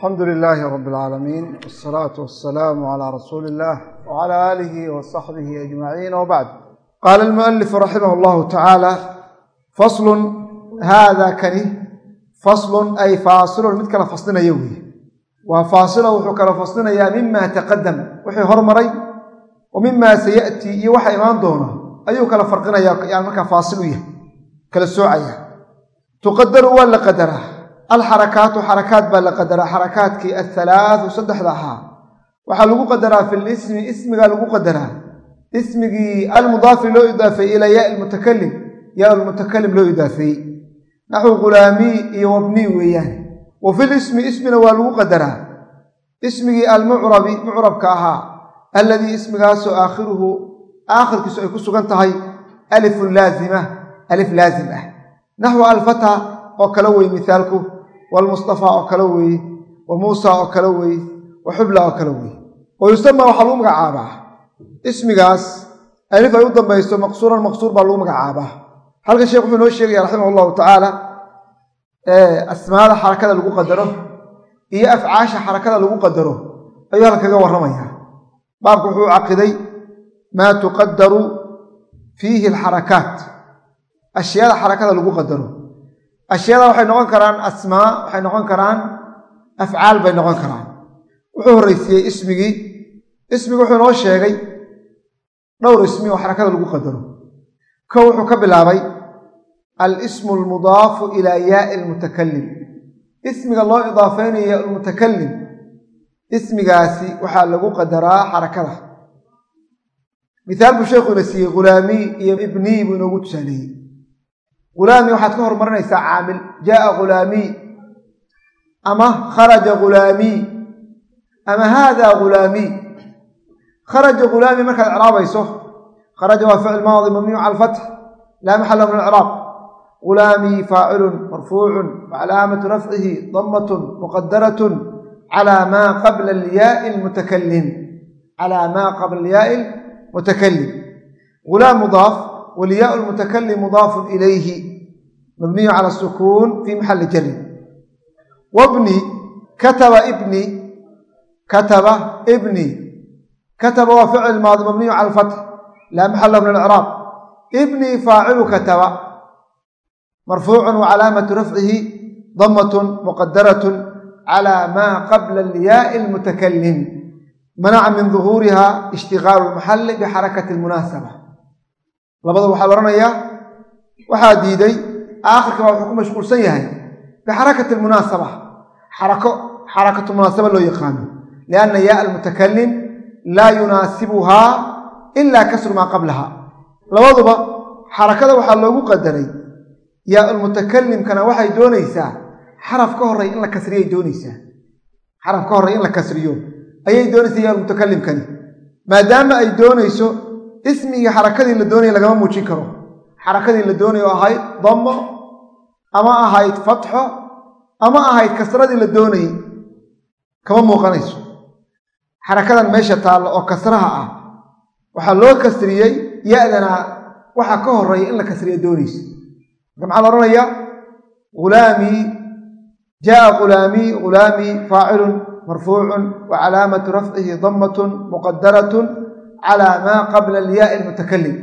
alxamdu lilaahi rabi اlcaalamiin wsalaatu wasalaamu calaa rasuuli illah wcala aalihi wa saxbihi ajmaciin wbacd qaala almualif raximah allahu tacaala faslun haada kani faslun ay faasilun mid kala faslinayo weeye waa faasilo wuxuu kala faslinayaa mima taqadam wixii hormaray wa mima sayati iyo waxa imaan doona. Ayuu kala farqinaya yani markaa faasil kala soocaya tuqadaru waa la qadaraa alxarakaatu xarakaat baa la qadaraa xarakaadkii athalaathu saddexda ahaa waxaa lagu qadaraa fi lismi ismigaa lagu qadaraa ismigii almudaafi loo idaafeeyey ilaa yaa lmutakalim yaa lmutakalim loo idaafeeyey naxwu ghulaamii iyo wabnii weeyaan wa fi lismi ismina waa lagu qadaraa ismigii almucrabi mucrabka ahaa alladii ismigaasoo aakhiruhu aakhirkiisu ay ku sugan tahay alifun laazima alif laazim ah naxwu alfata oo kale weeye mithaalku waalmustafaa oo kale weeye wa muusa oo kale weeye wa xubla oo kale weeye wa yusama waxaa lagu magacaabaa ismigaas alif ay u dambayso maqsuuran maqsuur baa lagu magacaabaa halkan sheekh wuxuu noo sheegaya raximah allahu tacaala asmaada xarakada lagu qadaro iyo afcaasha xarakada lagu qadaro ayuu halkan kaga warramayaa baabku wuxuu caqiday maa tuqadaru fiihi alxarakaat ashyaada xarakada lagu qadaro ashyaada waxay noqon karaan asmaa waxay noqon karaan afcaal bay noqon karaan. Wuxuu horreysiiyey ismigii. Ismigi wuxuu noo sheegay dhowr ismi oo xarakada lagu qadaro. Kow wuxuu ka bilaabay alismu almudaafu ilaa yaai almutakalim ismiga loo idaafeynayo almutakalim ismigaasi waxaa lagu qadaraa xarakada. Mithaal buu sheekhuuna siiyey ghulaamii iyo ibnii buu inoogu tusaaleeyey ghulaamii waxaad ka horumarinaysaa caamil. Jaaa ghulaamii ama kharaja ghulaamii ama haada ghulaamii kharaja ghulaamii markaad icraabayso kharaja waa ficil maadi mabniyu cala alfatx laa maxala min icraab. Ghulaamii faacilun marfuucun wacalaamatu rafcihi damatun muqadaratun calaa maa qabla alyaai almutakalim calaa maa qabla alyaai almutakalim ghulaam mudaaf wlyaa lmutakalim mudaafun ilayhi mabniyu cala sukuun fi maxali jarin wabni kataba ibni kataba ibni kataba waa ficil maadi mabniyu cala alfatx laa maxala min alcraab ibni faacilu kataba marfuucun wacalaamatu rafcihi damatun muqadaratun cala maa qabla alyaai almutakalim manaca min duhuuriha ishtigaalu lmaxali bixarakati lmunaasaba labada waxaa odhanayaa waxaa diiday aakhirka baa wuxuu ku mashquulsan yahay bixarakati almunaasaba xarako xarakatu munaasaba loo yaqaano lianna yaaa almutakalim laa yunaasibuhaa ilaa kasru maa qablaha labaduba xarakada waxaa loogu qadaray yaa almutakalimkana waxay doonaysaa xaraf ka horey in la kasriyay doonaysaa. Xaraf ka horey in la kasriyo ayay doonaysaa yaa almutakalimkani maadaama ay doonayso ismigii xarakadii la doonaya lagama muujin karo. Xarakadii la doonaya oo ahayd dammo ama ahayd fatxo ama ahayd kasradii la doonayey kama muuqanayso. Xarakadan meesha taalla oo kasraha ah waxaa loo kasriyey ya-dana waxaa ka horreeya in la kasriya doonaysa. Marka maxaa la odhanayaa ghulaamii jaaa ghulaamii ghulaamii faacilun marfuucun wa calaamatu rafcihi damatun muqadaratun calaa maa qabla alyaai almutakalim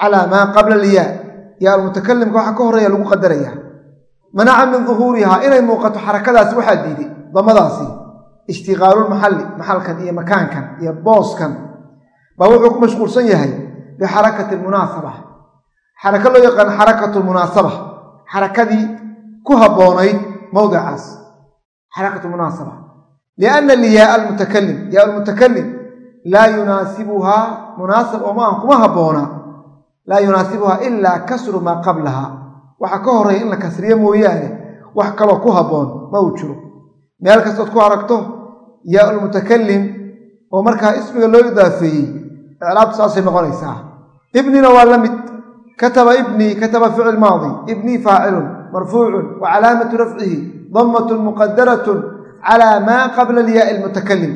calaa maa qabla alyaa yaa almutakalimka waxaa ka horreeya lagu qadaraya manaca min duhuurihaa inay muuqato xarakadaasi waxaa diiday damadaasi ishtiqaalulmaxalli maxalkan iyo makaankan iyo booskan baa wuxuu ku mashquulsan yahay bixarakati almunaasaba xarako loo yaqaan xarakatu lmunaasaba xarakadii ku habboonayd mowdicaas xarakatu munaasaba lianna liyaa almutakalim yaa almutakalim laa yunaasibuhaa munaasab oo maaha kuma habboona laa yunaasibuhaa ilaa kasru maa qablaha. Waxa ka horreeya in la kasriyo mooyaane wax kaloo ku habboon ma uu jiro. Meel kastood ku aragto yaa almutakalim oo markaa ismiga loo idaafeeyey icraabtu saasay noqonaysaa. Ibnina waa la mid. Kataba ibnii kataba ficil maadi. Ibnii faacilun marfuucun wa calaamatu rafcihi damatun muqadaratun calaa maa qabla alyaai almutakalim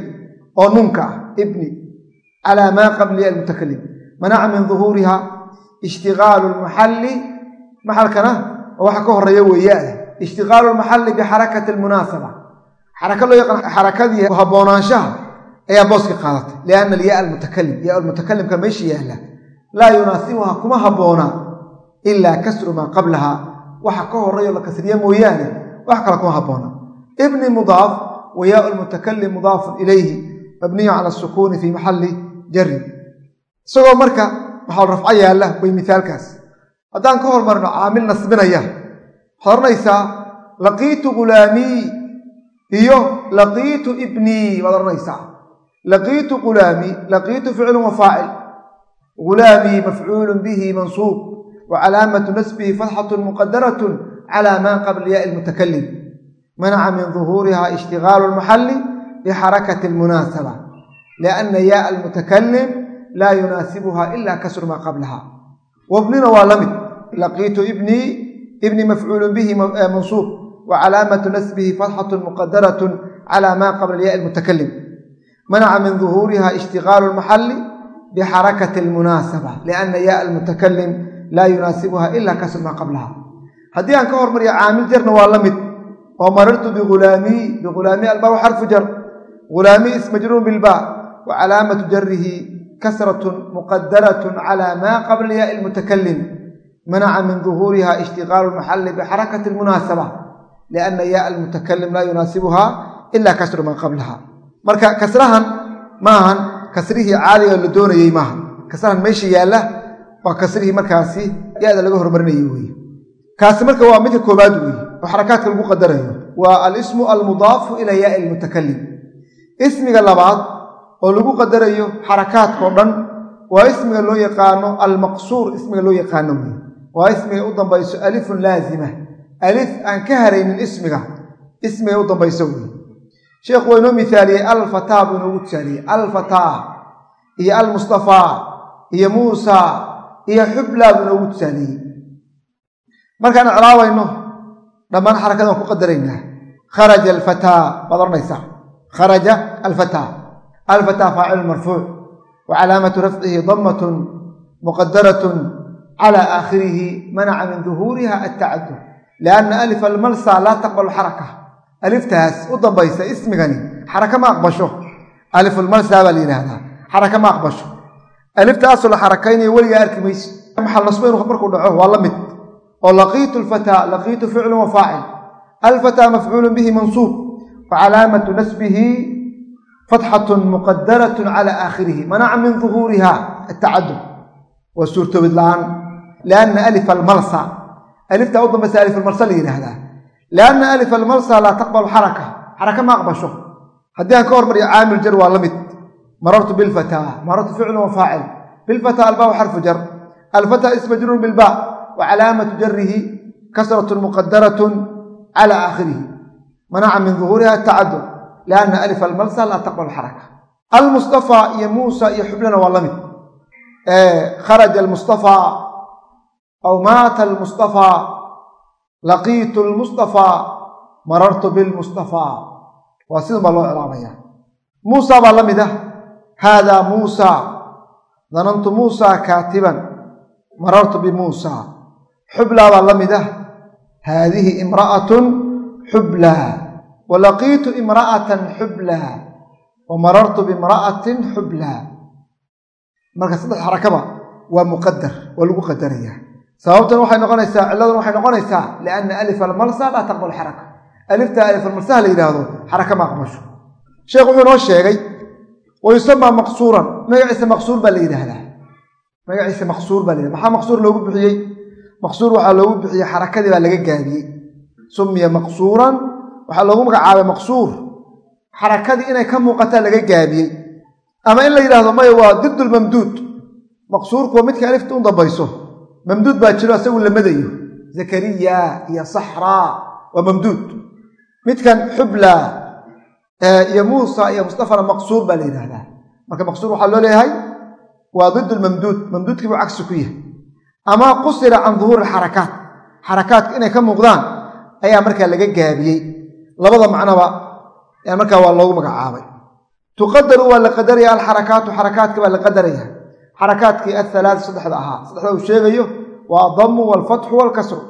oo nunka ah ibni calaa maa qabla yaai almutakalim manaca min duhuuriha ishtigaalu lmaxalli maxalkana oo waxa ka horreeya weeyaane ishtigaalu lmaxalli bixarakati almunaasaba xaraka loo yaqaan xarakadii haboonaanshaha ayaa booska qaadatay lianna alyaa almutakalim yaa almutakalimka meesha yaalla laa yunaasibuha kuma habboona ilaa kasru maa qablaha waxa ka horeeyo la kasriya mooyaane wax kale kuma habboona ibni mudaaf wa yaa almutakalim mudaafun ilayhi mabniyu cala asukuuni fii maxalli jari isagoo marka maxal rafco yaalla way mithaalkaas haddaan ka hormarno caamil nasbinaya. Waxaad odhanaysaa laqiitu ghulaamii iyo laqiitu ibnii baad odhanaysaa. Laqiitu ghulaamii laqiitu ficlun wa faacil ghulaamii mafcuulun bihi mansuub wa calaamatu nasbihi fatxatun muqadaratun cala maa qabla yaai almutakalim manaca min duhuuriha ishtigaalu lmaxalli bixarakati almunaasaba lianna yaaa almutakalim laa yunaasibuha ila kasru maa qablaha wabnina waa la mid laqiitu ibnii ibni mafcuulun bihi mansuub wa calaamatu nasbihi fatxatun muqadaratun cala maa qabla yaai almutakalim manaca min duhuuriha ishtigaalu lmaxalli bixarakati almunaasaba lianna yaaa almutakalim laa yunaasibuha ila kasru maa qablaha haddii aan ka hormariyo caamil jarna waa la mid oo marartu bighulaamii bighulaamii albaa xarfu jar ghulaamii ismajruun bilba wa calaamatu jarihi kasratun muqadaratun cala maa qabla yaai almutakalim manaca min duhuuriha ishtigaalu lmaxalli bixarakati almunaasaba lianna yaaa almutakalim laa yunaasibuha ila kasru maa qablaha marka kasrahan maahan kasrihii caadiga la doonayey maaha kasrahan meesha yaalla waa kasrihii markaasi ya-da laga hormarinayey weye kaasi marka waa midka koobaad weeye oo xarakaadka oo lagu qadarayo xarakaadkao dhan waa ismiga loo yaqaano almaqsuur ismiga loo yaqaano wey waa ismiga u dambayso alifun laazima. Alif aan ka haraynin ismiga ismiga u dambayso wey sheekhu waa inoo mithaaliyey alfataa buu inoogu tusaaliyey alfataa iyo almustafaa iyo muusa iyo xublaa buu inoogu tusaaliyey markaan icraabayno dhammaan xarakada waan ku qadaraynaa. Kharaja alfataa baad odhanaysaa. Kharaja alfataa alfataa faacilu marfuuc wa calaamatu rafcihi damatun muqadaratun cala aakhirihi manaca min duhuuriha altacadud lianna alif almalsa laa taqbalu xaraka aliftaas u dambaysa ismigani xaraka ma aqbasho alifulmalsa baa la yidhaahdaa xaraka ma aqbasho aliftaasoo la xarakaynayo weligaa arki mayse maxal nasbo inuu markuu dhaco waa la mid oo laqiitu alfataa laqiitu ficlun wa faacil alfataa bihi mansuub wa calaamatu fatxatun muqadaratun cala aakhirihi manaca min duhuuriha atacadud waa suurtoobid la'aan lianna alif almalsa aliftaa u dambaysa alifalmalsa la yidhaahdaa lianna alif almalsa laa taqbalu xaraka xaraka ma aqbasho haddii aan ka hormariyo caamil jar waa la mid marartu bilfataa marartu ficlun wa faacil bilfataa albaa xarfu jar alfataa ismajruun bilba wa calaamatu jarihi kasratun muqadaratun cala aakhirihi manaca min duhuuriha atacadud lianna alif almalsa laa taqbalu xaraka almustafaa iyo muusa iyo xublana waa la mid kharaja almustafaa aw maata almustafaa laqiitu lmustafaa marartu bilmustafaa waa sidan baa loo cilaabaya muusa baa la mid ah haadaa muusa danantu muusa kaatiban marartu bimuusa xublaa baa la mid ah haadihi imra'atun xublaa wa laqiitu imra'atan xublaa wa marartu biimra'atin xublaa marka saddex xarakaba waa muqadar waa lagu qadaraya sababtan waxay noqonaysaa cilladan waxay noqonaysaa lianna alif almalsa laa taqbal xaraka alifta alif almalsaha la yidhaahdo xaraka ma aqbasho sheekh wuxuu inoo sheegay wa yusamaa maqsuuran magaciisa maqsuur baa la yidhaahdaa magaciisa maqsuur baa la yidhahda maxaa maqsuur loogu bixiyey maqsuur waxaa loogu bixiyey xarakadii baa laga gaabiyey sumiya maqsuuran waxaa loogu magacaabay maqsuur xarakadii inay ka muuqataa laga gaabiyey. Ama in la yidhahdo maya waa didulmamduud maqsuurku waa midka alifta u dambayso. Mamduud baa jiro asagu la madayo. Zakariya iyo saxraa waa mamduud. Midkan xubla iyo muusa iyo mustafana maqsuur baa la yidhahdaa marka maqsuur waxaa loo leeyahay waa did lmamduud mamduudkii buu cagsi ku yahay. Ama qusira can duhuuri xarakaat. Xarakaadka inay ka muuqdaan ayaa markaa laga gaabiyey labada macnoba markaa waa loogu magacaabay. Tuqadaru waa la qadaraya alxarakaatu xarakaadka baa la qadaraya xarakaadkii athalaat saddexda ahaa. Saddexda uu sheegayo waa adamu walfatxu walkasru.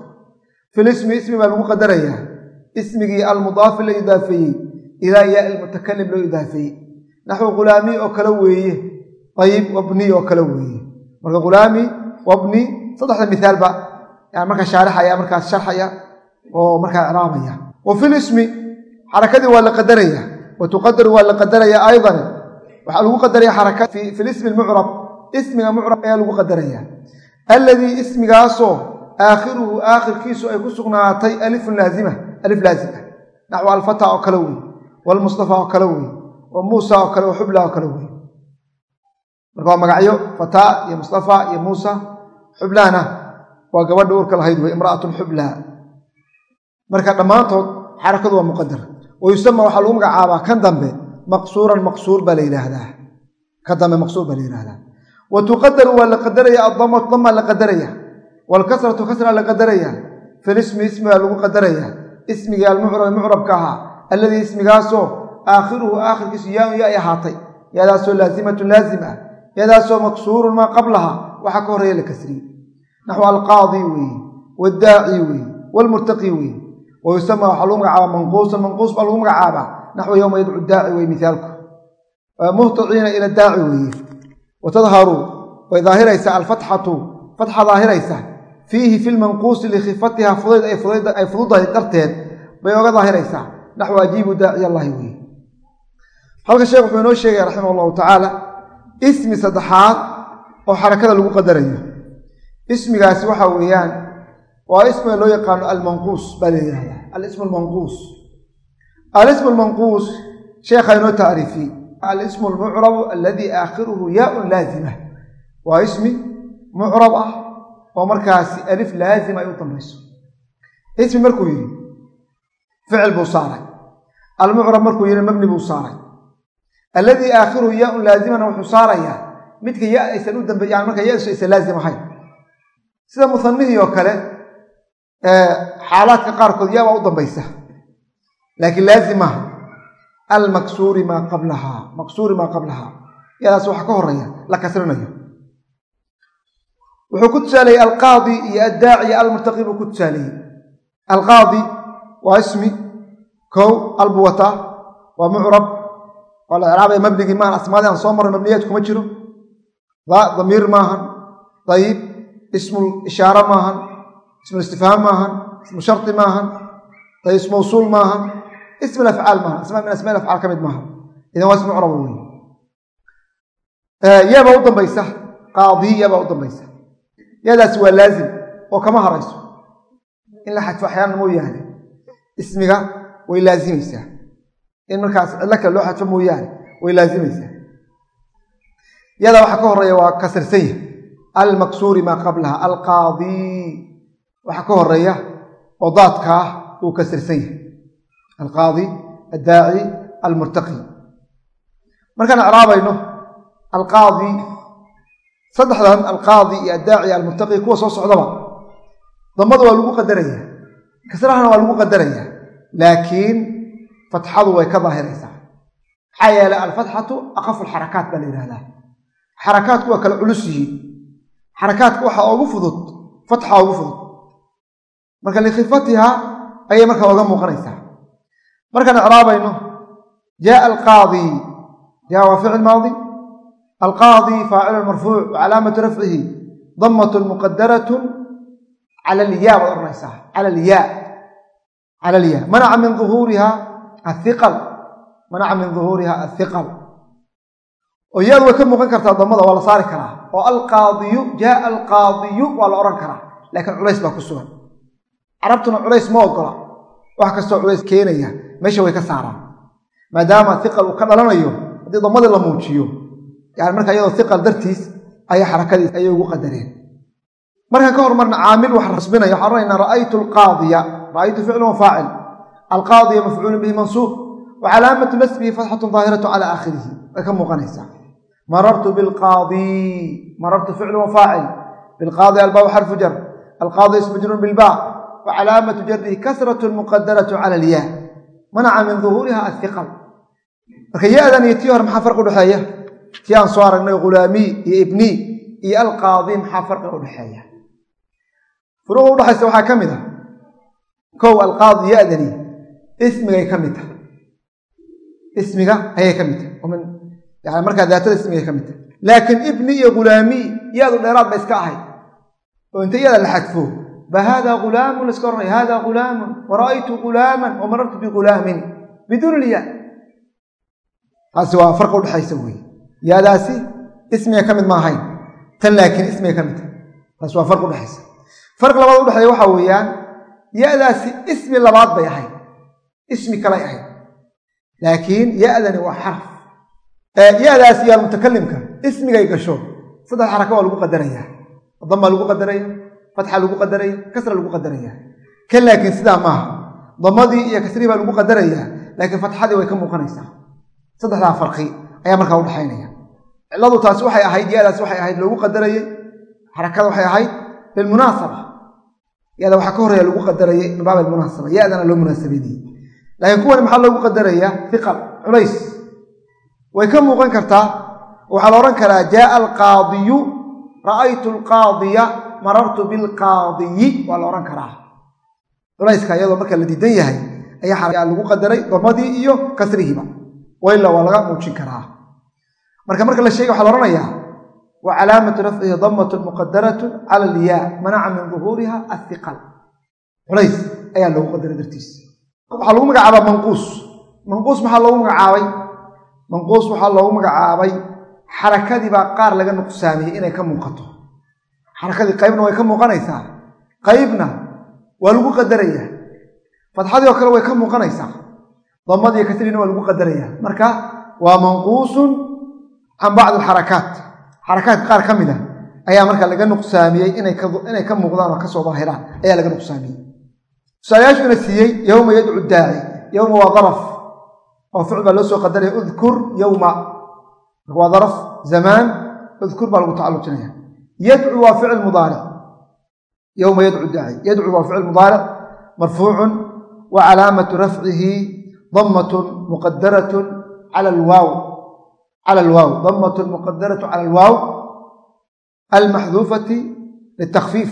Filismi ismi baa lagu qadarayaa. Ismigii almudaafi la idaafeeyey ilaa yaa ilmutakalim loo idaafeeyey. Naxwu ghulaami oo kale weeye ayib wabni oo kale weeye. Marka ghulaami wabni saddexda mithaalba markaa shaarixaya markaas sharxaya oo markaa icraabaya wa fi lismi xarakadii waa la qadaraya wa tuqadaru waa la qadaraya aydan waxaa lagu qadaraya xaraka fi lismi almucrab. Ismiga mucrab ayaa lagu qadaraya alladii ismigaasoo aakhiruhu aakhirkiisu ay ku sugnaatay alifun laazima alif laazim ah. Naxwu alfata oo kale wey walmustafa oo kale wey wa muusa oo kale wa xubla oo kale wey marka magacyo fataa iyo mustafa iyo muusa xublahna waa gabadha urka lahayd wey imra'atun xarakadu waa muqadar wa yusama waxaa lagu magacaabaa kan dambe maqsuuran maqsuur baa la yidhaahdaa. Kan dambe maqsuur baa la yidhahdaa wa tuqadaru waa la qadaraya addamatu damaa la qadaraya waalkasratu kasraa la qadaraya filismi ismigaa lagu qadaraya ismigii almucrab mucrabka ahaa. Alladii ismigaasoo aakhiruhu aakhirkiisu yaaun ya ay ahaatay. Yaadaasoo laazimatun laazim ah. Yadaasoo maksuurun maa qablaha waxaa ka horreeya la kasriyey naxwu alqaadi weeye waddaaci weeye waalmurtaqi weeye wa yusama waxaa lagu magacaabaa manquusan manquus baa lagu magacaabaa naxwu yowma yadcu daaci weye mithaalku muhticiina ila daaci weeye. Wa tadharu way daahiraysaa alfatxatu fatxa daahiraysa fiihi fi lmanquusi likhifatiha fudayd ay fududahay darteed bay oga daahiraysaa naxwu ajiibu daaciy allahi weeye. Halka sheekh wuxuu inoo sheegaya raximah allahu tacaala ismi saddexaad oo xarakada lagu qadarayo. Ismigaasi waxa weeyaan waa ismiga loo yaqaano almanquus baa la yidhahdaa alismu almanquus. Alismu almanquus sheekha inoo tacriifiyey alismu almucrabu aladii aakhiruhu yaaun laazima waa ismi mucrab ah oo markaasi alif laazim ay u dambayso. Ismi markuu yidhi ficil buu saaray. Almucrab markuu yidhi mabni buu saaray. Alladii aakhiruhu yaaun laazimana wuxuu saarayaa midka ya aysan u dambe yani marka yadisu aysan laazim ahayn. Sida musanihii oo kale xaalaadka qaarkood yaa baa u dambaysa. Laakiin laazim maaha almaksuuri maa qablahaa maksuuri maa qablahaa yadaas waxa ka horreeya la kasrinayo. Wuxuu ku tusaaleeyey alqaadi iyo addaaci almurtaqi buu ku tusaaleeyey alqaadi waa ismi kow albuwata waa mucrab waa la icraabaya mabnigii maahan asmaadii aan soo marray mabniyaad kuma jiro. Damiir maahan dayib ismu ishaare maahan ismu istifhaam maahan ismu shardi maahan ismu mawsuul maahan ismi afcaal maahan asmaa min asmaa afcaal ka mid maaha idan waa ismi mucraba wey yaabaa u dambaysa qaadi yaabaa u dambaysa yadaasi waa laazim oo kama harayso in la xadfo axyaana mooyaane ismiga way laazimaysaa in markaas cidlo kale loo xadfo mooyaane way laazimaysaa yadaa waxaa ka horreeya waa kasirsan yahy almaksuuri maa qablaha waxaa ka horreeya oo daadka ah uu kasirsan yahay. Alqaadi addaaci almurtaqi. Markaan icraabayno alqaadi saddexdan alqaadi iyo addaaci almurtaqi kuwa soo socdaba damada waa lagu qadaraya kasrahana waa lagu qadaraya. Laakiin fatxadu way ka daahiraysaa. Maxaa yeelay alfatxatu aqafu alxarakaat baa la yidhahdaa xarakaatku waa kala culus yihiin. Xarakaadka waxaa ugu fudud fatxa ugu fudud marka likhifatiha ayay markaa oga muuqanaysaa. Markaan icraabayno jaaa alqaadi jaa waa ficil maadi. Alqaadi faacilun marfuuc wacalaamatu rafcihi damatun muqadaratun cala alyaa baad odhanaysaa cala alyaa cala alyaa. Manaca min uhuuriha athiqal manaca min duhuuriha athiqal oo yaadu way ka muuqan kartaa damada waa la saari karaa. Oo alqaadiyu jaaa alqaadiyu waa la odhan karaa. Laakiin culays baa ku sugan carabtuna culays ma ogola wax kastoo culays keenaya meesha way ka saaraan. Maadaama hiqal uu ka dhalanayo haddii damadii la muujiyo yani marka iyadoo hiqal dartiis ayaa xarakadiis ayay ugu qadareen. Markaan ka hormarna caamil wax rasbinaya waxaan odhanaynaa ra'aytu alqaadiya ra'aytu ficlun wa alqaadiya mafcuulun bihi mansuub wa calaamatu nasbihi fatxatun daahiratu cala aakhirihi. Way ka muuqanaysaa. Marartu bilqaadi marartu ficlun wa bilqaadi albaabu xarfu jar alqaadi ismajruun bilbaa wa calaamatu jarihi kasratun muqadaratu cala alyaa manaca min duhuuriha athiqal marka ya-dan iyo tii hore maxaa farqi udhexeeya tii aan soo aragnay ghulaamiy iyo ibnii iyo alqaadi maxaa farqiga udhexeeya furuuqa udhexaysa waxaa ka mid ah. Kow alqaadi ya-dani ismigay ka mid tahay. Ismiga ayay ka mid tahay. Yani markaa daatada ismiga ay ka mid tahay. Laakiin ibni iyo ghulaami yaadu dheeraad ba iska ahayd. Oo inta iyada la xadfo ba hada ghulaamun la iska oranaya hada ghulaamun wara'aytu ghulaaman wa marartu bighulaamin biduuni lya taasi waa farqa udhexaysa wey yaadaasi ismiga ka mid ma ahayn tan laakiin ismiga ka mid tahay taasi waa farq udhexaysa farq labaad udhexeeya waxaa weeyaan yadaasi ismi labaad bay ahayd ismi kalay ahayd laakiin yadani waa xarf yadaasi yaa mutakalimka ismigay gasho saddex xaraka waa lagu qadaraya damaa lagu qadaraya fatxa lagu qadaraya kasra lagu qadaraya. Kan laakiin sidaa maaha damadii iyo kasrihii baa lagu qadaraya laakiin fatxadii way ka muuqanaysaa. Saddexdaa farqi ayaa markaa udhexaynaya cilladu taasi waxay ahayd yadaasi waxay ahayd loogu qadarayey xarakada waxay ahayd bilmunaasaba yada waxaa ka horreeya lagu qadarayay min baab almunaasaba yadana loo munaasabeynayey laakiin kuwani maxaa loogu qadarayaa hiqal culays. Way ka muuqan kartaa waxaa la odhan karaa jaaa alqaadiyu ra'aytu alqaadiya marartu bilqaadiyi waa la odhan karaa. Culayska iyadoo marka la diidan yahay ayaa lagu qadaray damadii iyo kasrihiiba waila waa laga muujin karaa. Marka marka la sheegay waxa la odhanayaa wa calaamatu rafcihi damatun muqadaratun cala alyaa manaca min duhuuriha athiqal culays ayaa loogu qadaray dartiis. Waxaa lagu magacaabaa manquus. Manquus maxaa loogu magacaabay? Manquus waxaa loogu magacaabay xarakadii baa qaar laga nuqsaamiyey inay ka muuqato xarakadii qaybna way ka muuqanaysaa. Qaybna waa lagu qadarayaa fatxadii oo kale way ka muuqanaysaa. Damadii kasriina waa lagu qadaraya. Marka waa manquusun can bacdi alxarakaat. Xarakaadka qaar ka mid a ayaa marka laga nuqsaamiyey inay ka muuqdaan oo ka soo daahiraan ayaa laga nuqsaamiyey. Tusaalayaashu ina siiyey yowma yadcu daaci yowma waa daraf. Oo ficil baa loo soo qadaraya udkur yowma waa daraf zamaan udkur baa lagu tacalujinaya yadcu waa ficil mudaaric yowma yadcu daaci yadcu waa ficil mudaaric marfuucun wa calaamatu rafcihi damatun muqadaratun cala alwaaw cala alwaaw damatun muqadaratu cala alwaaw almaxduufati litakfiif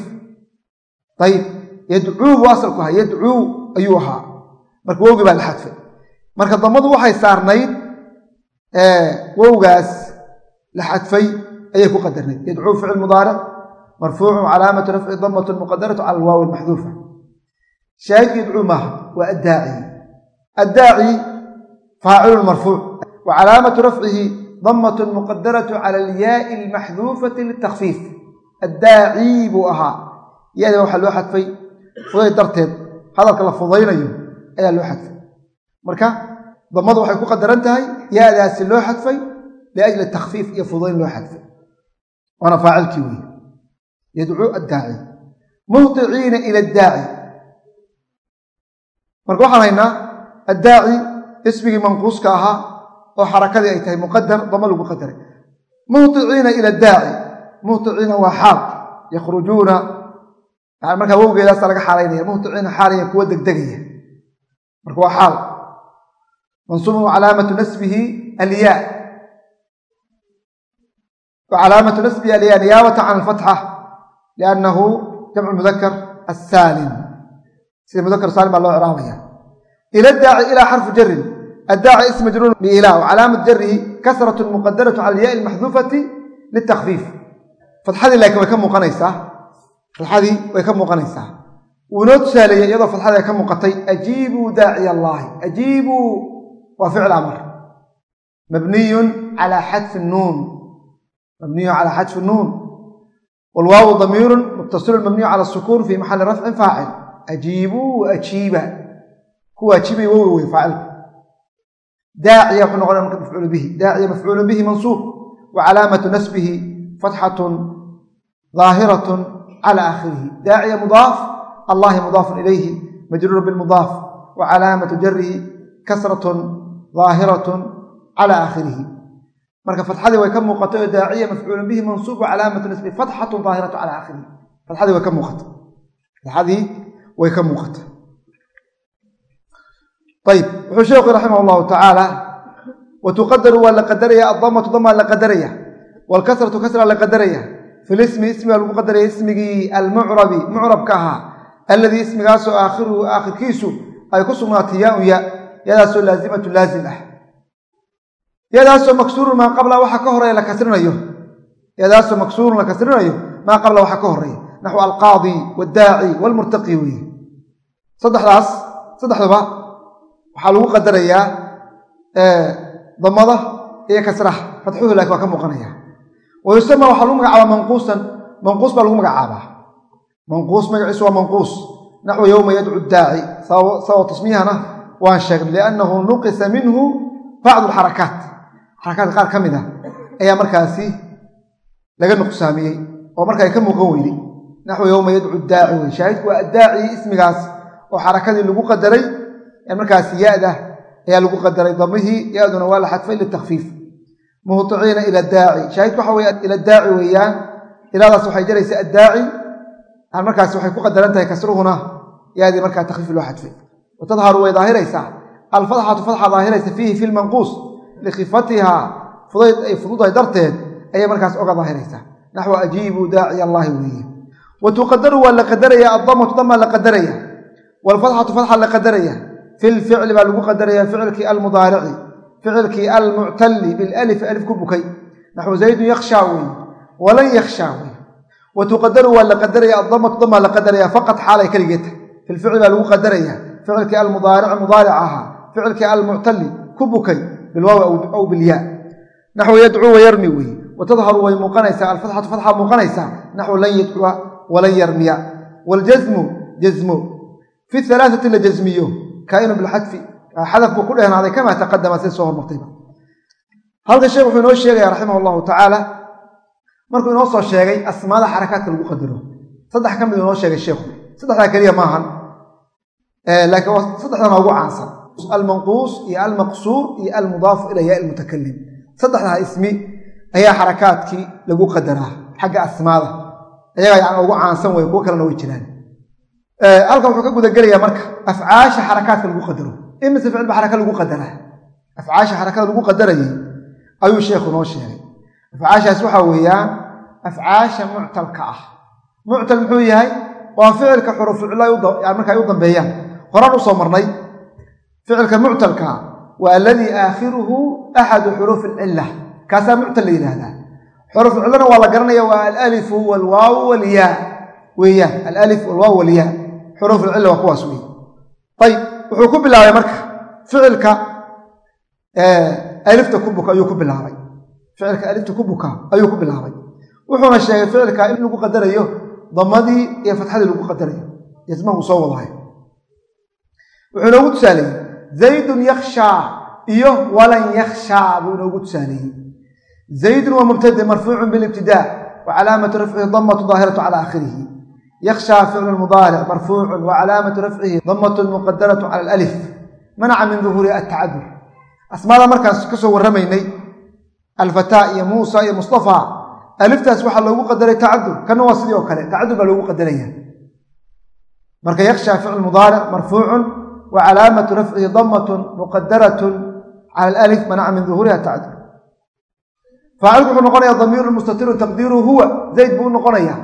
ayib yadcuu buu asalku ahaa yadcuu ayuu ahaa marka wowgii baa la xadfay marka damadu waxay saarnayd wowgaas la xadfay ayay ku qadarnayd yadcuu ficil mudaaric marfuucu calaamatu rafci damatun muqadaratu cala alwaaw almaxduufa. Shaahidku yadcuu maaha waa addaaci. Addaaci faacilun marfuuc. Wa calaamatu rafcihi damatun muqadaratu cala alyaai almaxduufati litakfiif addaaci buu ahaa. Yada waxaa loo xadfay fudayd darteed hadalka la fudaynayo ayaa loo xadfay. Marka damadu waxay ku qadaran tahay yaadaasi loo xadfay liajli takfiif iyo fudayn loo xadfay waana faacilkii wey yadcuu addaaci. Muhiciina ila daaci marka waxaan haynaa addaaci ismigii manquuska ahaa oo xarakadii ay tahay muqadar dama lagu qadaray. Muhiciina ila daaci muhiciina waa xaal. Yakhrujuuna yani markaa laga xaalaynaya. Muhiciina xaalaya kuwa degdegaya. Marka waa xaal. Mansuubun calaamatu nasbihi alyaa calaamatu nasbihi alyaa niyaabata can alfatxa liannahu jamcu mudakar assaalim sida mudakar saalim baa loo ila daaci ilaa xarfu jarin addaaci ism majruur biilaa wa calaamat jarihi kasratu muqadaratu cala alyaai almaxduufati litakfiif fatxadii laakiin way ka muuqanaysaa fatxadii way ka muuqanaysaa wuu inoo tusaaleeyey iyadoo fatxada ka muuqatay ajiibuu daaciy allaahi ajiibuu waa ficil amr mabniyun calaa xadfi nuun mabniyun calaa xadfi nuun waalwaawu damiirun muttasilun mabniyu cala sukuun fii maxalli rafcin faacil ajiibuu ajiiba kuwa ajiibay wowi wey faacilku daaciya wuxuu noqonaya marka mafcuulu bihi daaciya mafcuulu bihi mansuub wa calaamatu nasbihi fatxatun daahiratun cala aakhirihi daaciya mudaaf allahi mudaafun ilayhi majruur bilmudaaf wa calaamatu jarihi kasratun daahiratun cala aakhirihi marka fatxadii way ka muuqatay oo daaciya mafcuulun bihi mansuub calaamatu nasbihi fatxatun daahiratu cala aakhirihi. Fatxadii way ka muuqatay fatxadii way ka muuqatay ayib wuxuu sheekhu raximah allahu tacaala wa tuqadaru waa la qadaraya addamatu damaa la qadaraya waalkasratu kasra la qadaraya fi lismi ismiga lagu qadaraya ismigii almucrabi mucrabka ahaa alladii ismigaasoo aakhiruhu aakhirkiisu ay ku sugnaatay yaa un ya yadaasoo laazimatu laazim ah yadaasoo maksuurun maa qabla waxa ka horreeya la kasrinayo. Yadaasoo maksuurun la kasrinayo maa qabla waxa ka horreeya. Naxwu alqaadi waddaaci waalmurtaqi weeye. Saddexdaas saddexduba waxaa lagu qadarayaa damada iyo kasraha. Fatxuhu laakiin waa ka muuqanaya. Wa yusama waxaa lagu magacaabaa manquusan. Manquus baa lagu magacaabaa. Manquus magaciisu waa manquus. Naxwu yowma yadcu daaci sabab tasmiyahana waan sheegnay. Liannahu nuqisa minhu bacdu alxarakaat xarakaadka qaar ka mid a ayaa markaasi laga nuqsaamiyey oo marka ay ka muuqan weyday naxwu yowma yadcu daaci wey shaahidku waa addaaci ismigaas oo xarakadii lagu qadaray. Markaasi ya-da ayaa lagu qadaray damihii ya-duna waa la xadfay litakfiif muhطiciina ila daaci shaahidku waxa weya ila daaci weeyaan. Ilaadaas waxay jaraysa addaaci. Markaas waxay ku qadaran tahay kasruhuna yaadii markaa takfiif loo xadfay. Wa tadharu way daahiraysaa alfatxatu fatxa daahiraysa fiihi fi lmanquus likhifatiha fudayd ay fududahay darteed ayay markaas oga daahiraysaa naxwu ajiibuu daaciy allaahi weeye wa tuqadaru waa la qadaraya addamatu damaa la qadaraya waalfatxatu fatxa la qadaraya fi lficli baa lagu qadaraya ficilkii almudaarici ficilkii almuctali bilif alif ku bukay naxwu zaydun yakhshaa weeye walan yakhshaa weye wa tuqadaru waa la qadaraya addamatu damaa la qadaraya faqad xaalay keligeeta fi lficli baa lagu qadaraya ficilkii almudaarici mudaaric ahaa ficilkii almuctali ku bukay bilwaawi aw bilyaa. Naxwu yadcuu wayarmi weeye wa tadharu way muuqanaysaa alfatxatu fatxa muuqanaysaa. Naxwu lan yadcuwa walan yarmiya. Waljasmu jasmu fi halaaثati la jasmiyo kaa'inu bilxadfi xadaf buu ku dhehnaaday kamaa taqadama sida soo hormartayba. Halkan sheekh wuxuu inoo sheegaya raximah allahu tacaala. Markuu inoo soo sheegay asmaada xarakaadka lagu qadaro. Saddex ka mid inoo sheegay sheekhu saddexdaa keliya maahan. Laakiin waa saddexdana ugu caansan almanquus iyo almaqsuur iyo almudaafu ila yaa ilmutakalim saddexdaa ismi ayaa xarakaadkii lagu qadaraa xagga asmaada ayagaa yani ugu caansan wey kuwo kalena way jiraan halkan wuxuu ka gudagelayaa marka afcaasha xarakaadka lagu qadaro imise ficil ba xaraka lagu qadaraa afcaasha xarakada lagu qadarayay ayuu sheekhu noo sheegay afcaashaas waxaa weeyaan afcaasha muctalka ah muctal muxuu yahay waa ficilka xurufucilla marka ay u dambeeyaan horaan u soo marnay ficilka muctalka waa aladii aakhiruhu axadu xuruufi alcilla kaasaa muctal la yidhaahdaa. Xurufu cillana waa la garanaya waa alalifu walwaaw walyaa weeyaan alalif walwaaw walyaa xuruuf alcilla waa kuwaas wey ayib wuxuu ku bilaabay marka ficilka alifta ku ayuu ku bilaabay. Ficilka alifta ku buka ayuu ku bilaabay. Wuxuuna sheegay ficilka in lagu qadarayo damadii iyo fatxadii lagu qadarayo. Ismahuu soo wadahay wuxuu inoogu tusaaleeyey zaydun yakhshaa iyo walan yakhshaa buu inoogu tusaaleeyey zaydun waa mubtade marfuucun bilibtidaa wa calaamatu rafcihi damatu daahiratu cala aakhirihi. Yakhshaa ficlu mudaaric marfuucun wa calaamatu rafcihi damatun muqadaratu cala alif manaca min duhuuri atacadur asmaada markaas ka soo warramaynay alfataa iyo muusa iyo mustafa aliftaas waxaa loogu qadaray tacadur kana waa sidii oo kale tacadur baa loogu qadaraya marka yakhshaa ficlu mudaaric marfuucun wa calaamatu rafcihi damatun muqadaratun cala alif manaca min duhuuriha tacadur faacilku wuxuu noqonaya damiiru mustatiru taqdiiruhu huwa zayd buu u noqonaya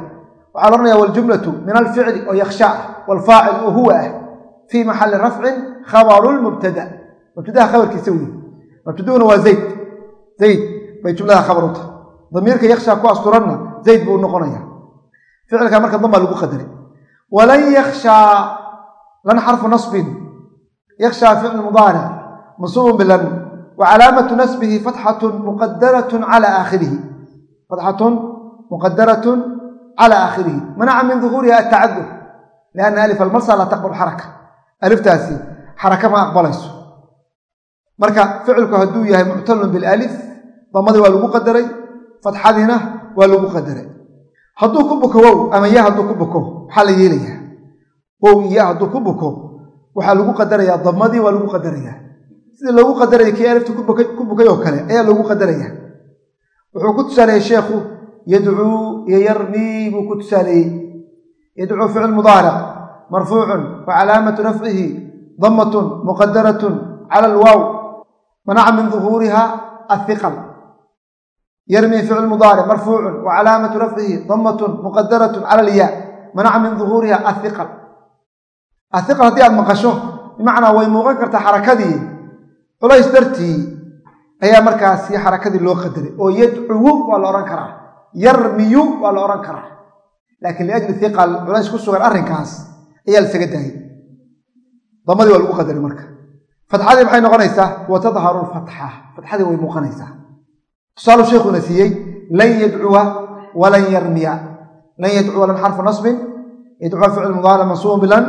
waxaa la odhanaya waljumlatu min alficli oo yakhsha ah waalfaacil oo huwa ah fii maxali rafcin khabaru lmubtada mubtadaha khabarkiisa wey mubtadahuna waa zayd. Zayd bay jumlada khabar u tahay. Damiirka yakhshaa ku asturanna zayd buu noqonaya ficilka marka dambaa lagu qadaray walan yakhshaa lan xarfu nasbin yakhshaa ficlu mudaaric mansuubun bilan wa calaamatu nasbihi fatxatun muqadaratun cala aakhirihi fatxatun muqadaratun cala aakhirihi manaca min duhuuriha atacadur lianna alif almarsa laa taqbalu xaraka aliftaasi xaraka ma aqbalayso marka ficilku hadduu yahay muctalun bilalif damadii waa lagu qadaray fatxadiina waa lagu qadaray hadduu ku buko wow ama ya hadduu ku buko maxaa la waxaa lagu qadarayaa damadii waa lagu qadarayaa sidii loogu qadaraya kii ku bukay oo kale ayaa loogu qadaraya. Wuxuu ku tusaaleeyey sheekhu yadcuu iyo yarmii buu ku tusaaleeyey yadcuu ficil mudaaric marfuucun wa calaamatu rafcihi damatun muqadaratun cala alwaaw manaca min duhuuriha athiqal yarmii ficil mudaaric marfuucun wa rafcihi damatun muqadaratun cala alyaa manaca min duhuuriha athiqal athiqal haddii aad maqasho bimacnaa way muuqan kartaa xarakadii. Culays dartii ayaa markaasi xarakadii loo qadaray oo yadcuwu waa la odhan karaa yarmiyu waa la odhan karaa. Laakiin liajli hiqal culays ku sugan arrinkaas ayaa lasaga daayay. Damadii waa lagu qadaray marka. Fatxadii maxay noqonaysaa? Wa tadharu lfatxa. Fatxadii way muuqanaysaa. Tusaalu sheekhuna siiyey lan yadcuwa walan yarmiya. Lan yadcuwa lan xarfu nasbin yadcuwa ficl mudaaric mansuubun bilan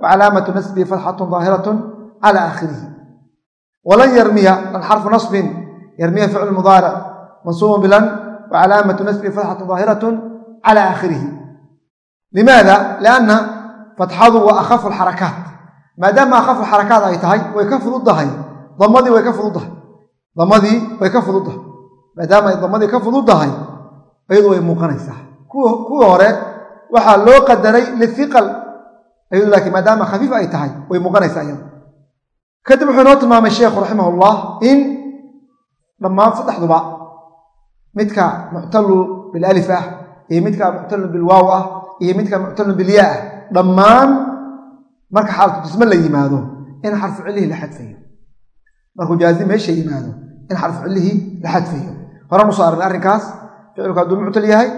wa calaamatu nasbihi fatxatun daahiratun cala aakhirihi walan yarmiya lan xarfu nasbin yarmiya ficl mudaaric mansuubun bilan wa calaamatu nasbihi fatxatun daahiratun cala aakhirihi limaada lianna fatxadu waa akhafu alxarakaat maadaama akhafu xarakaat ay tahay way ka fududdahay damadii way ka fududdahay damadii way ka fududdahay maadaama ay damadii ka fududdahay iyadu way muuqanaysaa kuwii hore waxaa loo qadaray iyadu laakiin maadaama khafiif ay tahay way muuqanaysaa iyadu kadib wuxuu inoo tilmaamay sheekhu raximahullah in dhammaan saddexduba midka muctalu bilalif ah iyo midka muctalu bilwaaw ah iyo midka muctalu bilyaa ah dhammaan marka xaalatu jisme la yimaado in xarfu la xadfayo. Markuu jaazim meesha yimaado in xarfu la xadfayo. Horaan u soo aragnay arrinkaas ficilku hadduu muctal yahay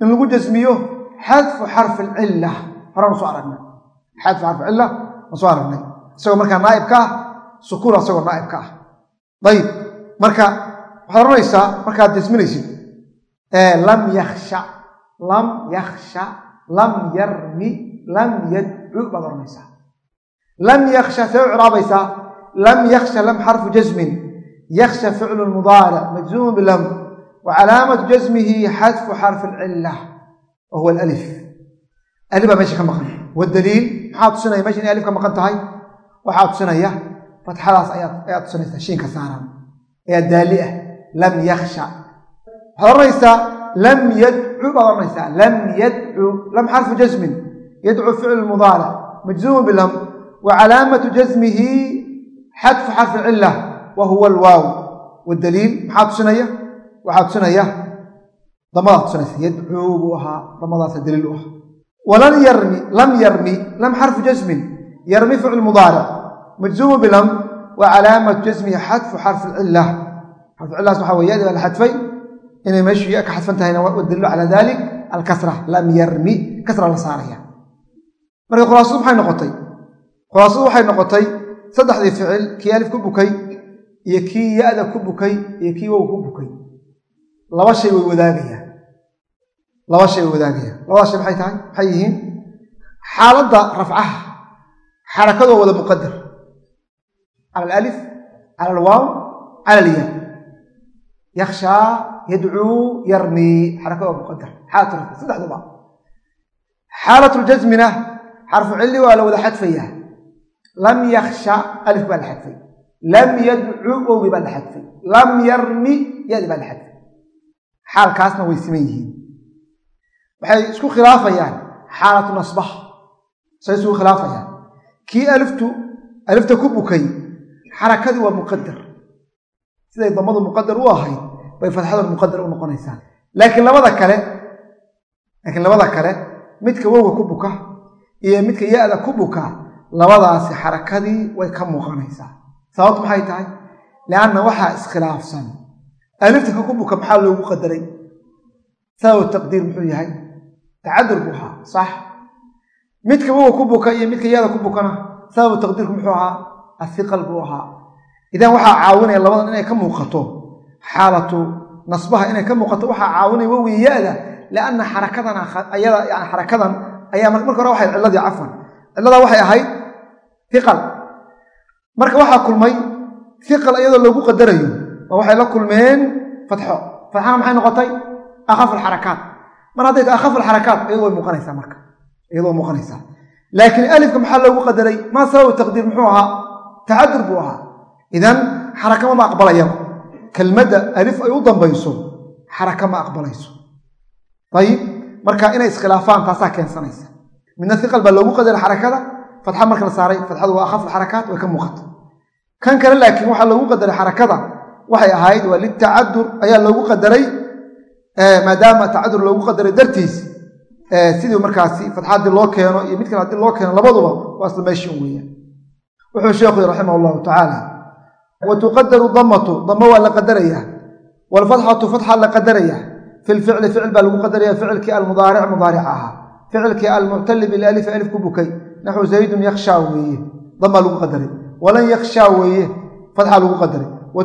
in lagu jasmiyo xadfu xarfi alcilla horaan u soo aragnay xadfu xarfi cilla waan soo aragnay. Isagoo markaa naa'ibka ah sukuun isagoo naa'ibka ah. Ayib marka waxaad odhanaysaa markaad jasminaysid lam yaksha lam yaksha lam yarmi lam yadcu baad odhanaysaa. Lam yaksha see u ciraabaysaa lam yaksha lam xarfu jasmin yaksha ficlu mudaaric majzuumu bilam wa calaamatu jasmihi xadfu xarfi alcilla wa huwa alif meesha ka maqan wadaliil maxaa tusinaya? Mesha inay alif ka maqan tahay? Waxaa tusinaya fatxadaas ayaa tusinaysa shiinka saaran. Ayaa daali ah. Lam yaksha waxaad odhanaysaa lam yadcu baad odhanaysaa lam yadcu lam xarfu jasmin. Yadcu ficlu mudaaric majzuumu bilam. Wa calaamatu jasmihi xadfu xarfi cilla. Wa huwa alwaaw. Wadaliil maxaa tusinaya? Waxaa tusinaya damadaa tusinaysa yadcuu buu ahaa damadaasa daliil u ah walan yarmi lam yarmi lam xarfu jasmin yarmi ficlu mudaaric majzuumu bilam wa calaamatu jasmihi xadfu xarfi cilla xarfu cillaas waxaa wey yadi baa la xadfay inay meeshu ya ka xadfan tahayna wadaliilu cala dalik alkasra lam yarmi kasra la saaraya marka khulaasadu maxay noqotay khulaasadu waxay noqotay saddexdii ficil kii alif ku bukay iyo kii ya-da ku bukay iyo kii wow ku bukay laba laba shay way wadaagayaan labada shay maxay tahay? Maxay yihiin? Xaaladda rafcaha. Xarakadoo wada muqadar cala alalif cala alwaaw cala alya yakshaa yadcuu yarmii xarakadoo muqadar xaalatu rafci saddexduba xaalatu ljasmina xarfu cilli waa la wada xadfayaa. Lam yaksha alif baa la xadfay. Lam yadcu owgi baa la xadfay. Lam yarmi yadi baa la xadfay. Xaalkaasna way siman yihiin waxay isku khilaafayaan? Xaalatu nasbaha say isugu khilaafayaan. Kii aliftu alifta ku bukay xarakadii waa muqadar siday damadu muqadar u ahayd bay fatxadu muqadar u noqonaysaa laakiin labada kale laakiin labada kale midka wowga ku buka iyo midka ya-da ku buka labadaasi xarakadii way ka muuqanaysaa. Sababtu maxay tahay? Lianna waxaa iskhilaafsan. Alifta ka ku buka maxaa loogu qadaray? Sababu taqdiir muxuu yahay tacadur buu ahaa sax. Midka wowga ku buka iyo midka ya-da ku bukana sababu taqdiirku muxuu ahaa ahiqal buu ahaa. Idan waxaa caawinaya labadan inay ka muuqato. Xaalatu nasbaha inay ka muuqato waxaa caawinaya wowiya ya-da lianna xarakadan ayada yani xarakadan ayaa marka hore waxay cilladii cafwan. Cilladaa waxay ahayd hiqal marka waxaa kulmay hiqal iyadoo loogu qadarayo oo waxay la kulmeen fatxo. Fatxana maxay noqotay? Akhafu alxarakaat mar hadday ta akhafu alxarakaat iyadu way muuqanaysaa marka. Iyadu muuqanaysaa. Laakiin alifka maxaa loogu qadaray? Maa sababu taqdiir muxuu ahaa? Tacadur buu ahaa. Idan xaraka mama aqbalayaba kelmadda alif ay u dambayso xaraka ma aqbalayso. Ayib marka inay iskhilaafaan taasaa keensanaysa. Midna hiqal baa loogu qadaray xarakada. Fatxa marka la saaray fatxadu waa akhafu alxarakaat way ka muuqata kan kale laakiin waxaa loogu qadaray xarakada waxay ahayd waa litacadur ayaa loogu qadaray maadaama tacadur loogu qadaray dartiis sidii markaasi fatxa haddii loo keeno iyo mid kale haddii loo keeno labaduba waa isla meeshin weeyaan. Wuxuu sheekhu yii raximah allahu tacaala wa damatu damo waa la qadarayaa. Waalfatxatu fatxa la qadarayaa. Fi lficli ficil baa lagu qadaraya ficilkii almudaaric mudaaric ahaa ficilkii almuctali bilalifi alif ku bukay. Naxwu zaydun yakhshaa weeye damaa lagu qadaray. Walan yakhshaa weeye fatxa lagu qadaray. Wa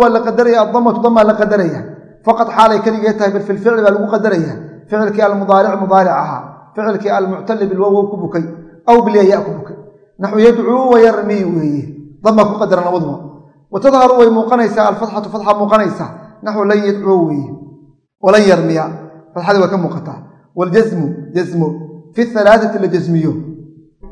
waa la qadaraya addamatu damaa la qadaraya faqad xaalay keligee tahay bal filficli baa lagu qadaraya ficilkii almudaaric mudaaric ahaa ficilkii almuctali bilwawow ku bukay aw bilyaya ku bukay naxwu yadcuu wayarmii weeye dama ku qadaran labaduba wa way muuqanaysaa alfatxatu fatxa muuqanaysaa naxwu lan yadcuu weeye walan yarmiya fatxadii way ka muuqataa waljasmu jasmu fi halaathati la jasmiyo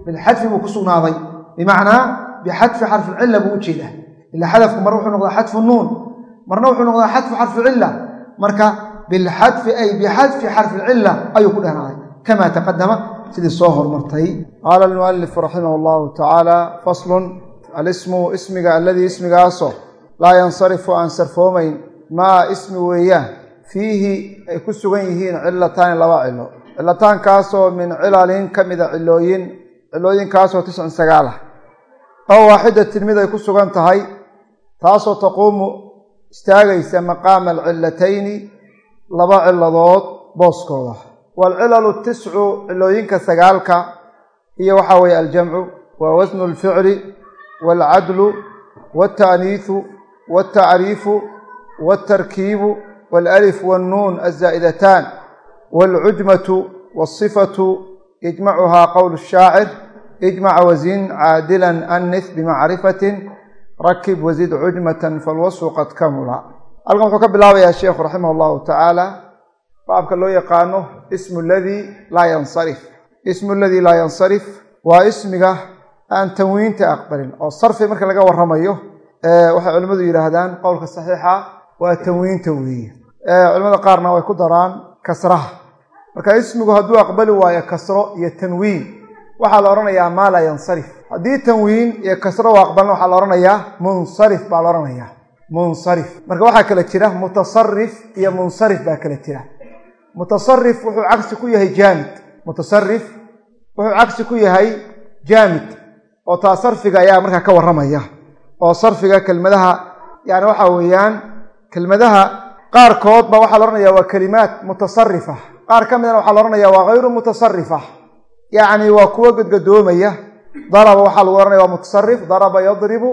bilxadfi buu ku sugnaaday bimacnaa bixadfi xarficilla buu u jeedaa ila xadafku mar wuxuu noqdaa xadfu nuun marna wuxuu noqdaa xadfu xarfi cilla. Marka bilxadfi ay bixadfi xarfi cilla ayuu ku dhehnaaday kama taqadama sidii soo hormartay. Qaala almualifu raximah allahu tacaala faslun alismu ismiga alladii ismigaasoo laa yansarifu aan sarfoomayn maa ismi weeyaan fiihi ay ku sugan yihiin cilataani laba cilo cilataankaasoo min cilalin ka mida cilooyin cilooyinkaasoo tiscin sagaal ah. Oo waaxidatin mid ay ku sugan tahay taasoo taquumu istaagaysa maqaama alcilatayni laba ciladood booskooda. Waalcilalu tiscu cilooyinka sagaalka iyo waxaa weeye aljamcu waa wasnu alficli waalcadlu waaltaaniisu waaltacriifu waaltarkiibu waalalif waalnuun alzaa'idataan waalcujmatu waalsifatu yajmacuhaa qowlu shaacir ijmac wasin caadilan anis bimacrifatin rakib wazid cujmatan falwasfu qad kamula. Halkan wuxuu ka bilaabayaa sheekhu raximah allahu tacaala baabka loo yaqaano ismu ladii laa yansarif. Ismu ladii laa yansarif waa ismiga aan tanwiinta aqbalin oo sarfi marka laga warramayo waxay culimmadu yidhaahdaan qowlka saxiixa waa tanwiinta weeye. Culimmada qaarna way ku daraan kasraha. Marka ismigu hadduu aqbali waayo kasro iyo tanwiin waxaa la odhanayaa maa laa yansarif haddii tanwiin iyo kasro u aqbalin waxaa la odhanayaa munsarif baa la odhanayaa munsarif. Marka waxaa kala jira mutasarif iyo munsarif baa kala jira. Mutasarif wuxuu cagsi ku yahay jaamid. Mutasarif wuxuu cagsi ku yahay jaamid oo taa sarfiga ayaa markaa ka warramaya. Oo sarfiga kelmadaha yani waxa weeyaan kelmadaha qaarkood ba waxaa la odhanaya waa kelimaat mutasarifa qaar ka midna waxaa la odhanaya waa hayru mutasarifa yacni waa kuwo gadgadoomaya daraba waxaa lagu ohanaya waa mutasarif daraba yadribu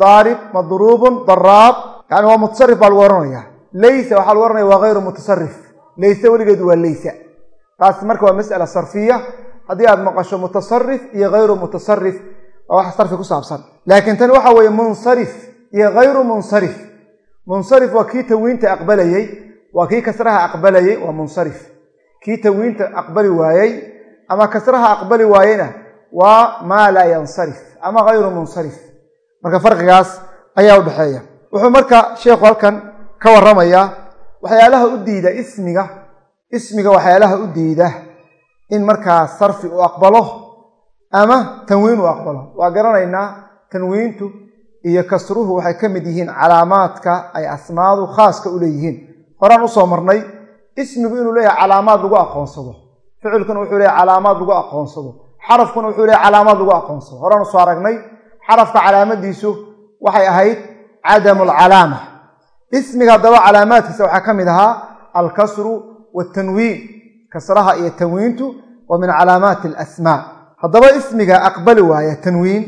daarib madruubun daraab yani waa mutasarif baa lagu ohanaya laysa waxaa lagu ohanaya waa hayru mutasarif layse weligeedu waa laysa. Taas marka waa mas'ala sarfiya. Haddii aad maqasho mutasarif iyo hayru mutasarif waa wax sarfi ku saabsan. Laakiin tani waxa weeye munsarif iyo hayru munsarif. Munsarif waa kii tanwiinta aqbalayey waa kii kasraha aqbalayey waa munsarif. Kii tanwiinta aqbali waayey ama kasraha aqbali waayeyna waa maa laa yansarif ama hayru munsarif. Marka farqigaas ayaa u dhexeeya wuxuu marka sheekhu halkan ka warramayaa waxyaalaha u diida ismiga ismiga waxyaalaha u diida in markaa sarfi uu aqbalo ama tanwiin uu aqbalo. Waa garanaynaa tanwiintu iyo kasruhu waxay ka mid yihiin calaamaadka ay asmaadu khaaska u leeyihiin. Horaan u soo marnay ismigu inuu leeyahay calaamaad lagu aqoonsado. Ficilkuna wuxuu leeyahay calaamaad lagu aqoonsado xarafkuna wuxuu leeyahay calaamaad lagu aqoonsado horaan u soo aragnay xarafka calaamadiisu waxay ahayd cadamu alcalaama ismiga haddaba calaamaadkiisa waxaa ka mid ahaa alkasru waatanwiin kasraha iyo tanwiintu waa min calaamaati alasmaa. Haddaba ismiga aqbali waaya tanwiin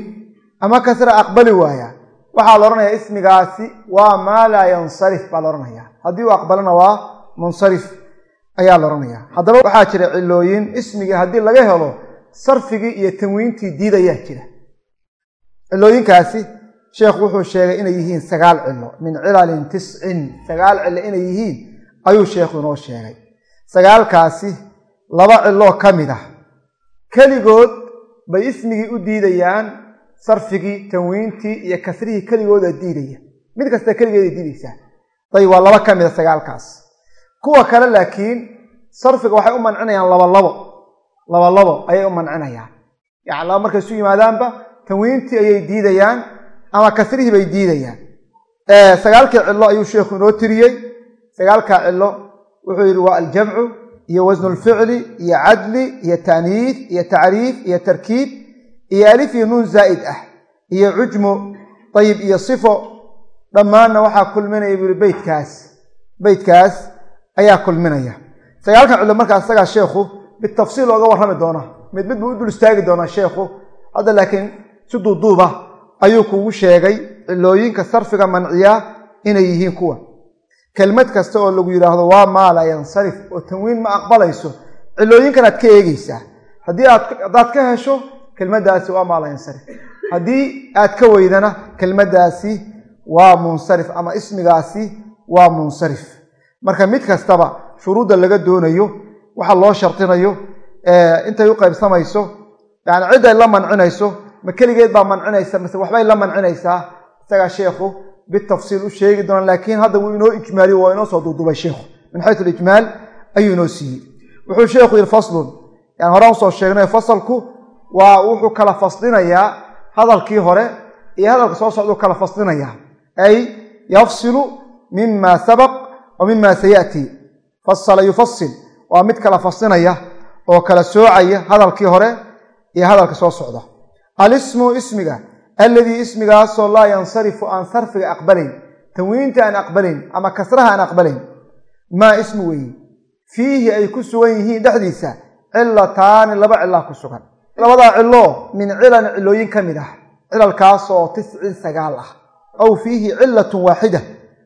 ama kasra aqbali waaya waxaa la odhanayaa ismigaasi waa maa laa yansarif baa la odhanaya haddii uu aqbalana waa munsarif ayaa la odhanaya haddaba waxaa jira cilooyin ismigii haddii laga helo sarfigii iyo tanwiintii diidayaa jira. Cilooyinkaasi sheekhu wuxuu sheegay inay yihiin sagaal cilo min cilalin tiscin sagaal cilo inay yihiin ayuu sheekhu inoo sheegay. Sagaalkaasi laba ciloo ka mid ah. Keligood bay ismigii u diidayaan sarfigii tanwiintii iyo kasrihii keligooda diidaya. Mid kasta keligeeday diidaysaa. Dayb waa laba ka mid a sagaalkaas. Kuwa kale laakiin sarfiga waxay u mancinayaan labalabo labalabo ayay u mancinayaan. Yani laba markay isu yimaadaanba tanwiintii ayay diidayaan ama kasrihii bay diidayaan. Sagaalkii cilo ayuu sheekhu inoo tiriyey. Sagaalkaa cilo wuxuu yidhi waa aljamcu iyo wasnu lficli iyo cadli iyo taaniif iyo tacriif iyo tarkiib iyo alif iyo nuun zaa'id ah iyo cujmu ayib iyo sifo. Dhammaanna waxaa kulminaya buu yihi beytkaas beytkaas ayaa kulminaya. Sagaalkan cillo markaa isagaa sheekhu bitafsiil ooga warrami doona mid mid buu u dul istaagi doonaa sheekhu. Hadda laakiin si duuduuba ayuu kugu sheegay cilooyinka sarfiga manciya inay yihiin kuwa. Kelmad kasta oo lagu yidhaahdo waa maa laa yansarif oo tanwiin ma aqbalayso. Cilooyinkan aad ka eegeysaa haddii haddaad ka hesho kelmaddaasi waa maa laa yansarif. Haddii aad ka weydana kelmaddaasi waa munsarif ama ismigaasi waa munsarif. Marka mid kastaba shuruudda laga doonayo waxa loo shardinayo intay u qaybsamayso yani cidday la mancinayso ma keligeed baa mancinaysa mise waxbay la mancinaysaa isagaa sheekhu bitafsiil u sheegi doona laakiin hadda wuu inoo ijmaaliyo waa inoo soo duudubay sheikhu min xayu lijmaal ayuu inoo siiyey. Wuxuu sheekhu yihi faslun. Yani horaan u soo sheegnay fasalku waa wuxuu kala faslinayaa hadalkii hore iyo hadalka soo socduu kala faslinayaa. Ay yafsilu mima sabaq wa mima sayatii fasala yufasil waa mid kala faslinaya oo kala soocaya hadalkii hore iyo hadalka soo socda. Alismu ismiga alladii ismigaasoo laa yansarifu aan sarfiga aqbalayn tanwiinta aan aqbalayn ama kasraha aan aqbalayn maa ismi weeye fiihi ay ku sugan yihiin dhexdiisa cilataani laba cilaa ku sugan. Labadaa cilo min cilan cilooyin ka mid ah. Cilalkaasoo tiscin sagaal ah. Aw fiihi cilatun waaxida.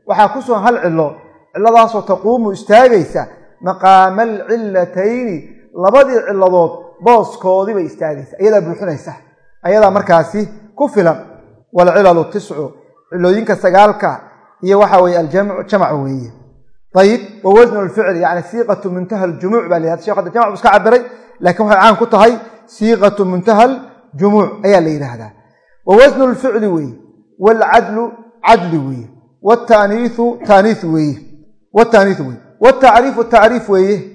Waxaa ku sugan hal cilo ciladaasoo taquumu istaagaysa maqaama alcilatayni labadii ciladood booskoodii bay istaagaysa ayadaa buuxinaysa. Ayadaa markaasi ku filan. Walcilalu tiscu cilooyinka sagaalka iyo waxa weye aljamcu jamac weeye. Ayib wa wasnu lficli yani siiqatu muntaha aljumuuc baa la shekh hadda jamc bu iska cabiray laakiin waxay caan ku tahay siiqatu muntaha aljumuuc ayaa la yidhaahdaa wa wasnu lficli weeye waalcadlu cadli weeye. Wtaaniiu taaniis weeye. Wtaaniis weeye wtacriifu tacriif weeye.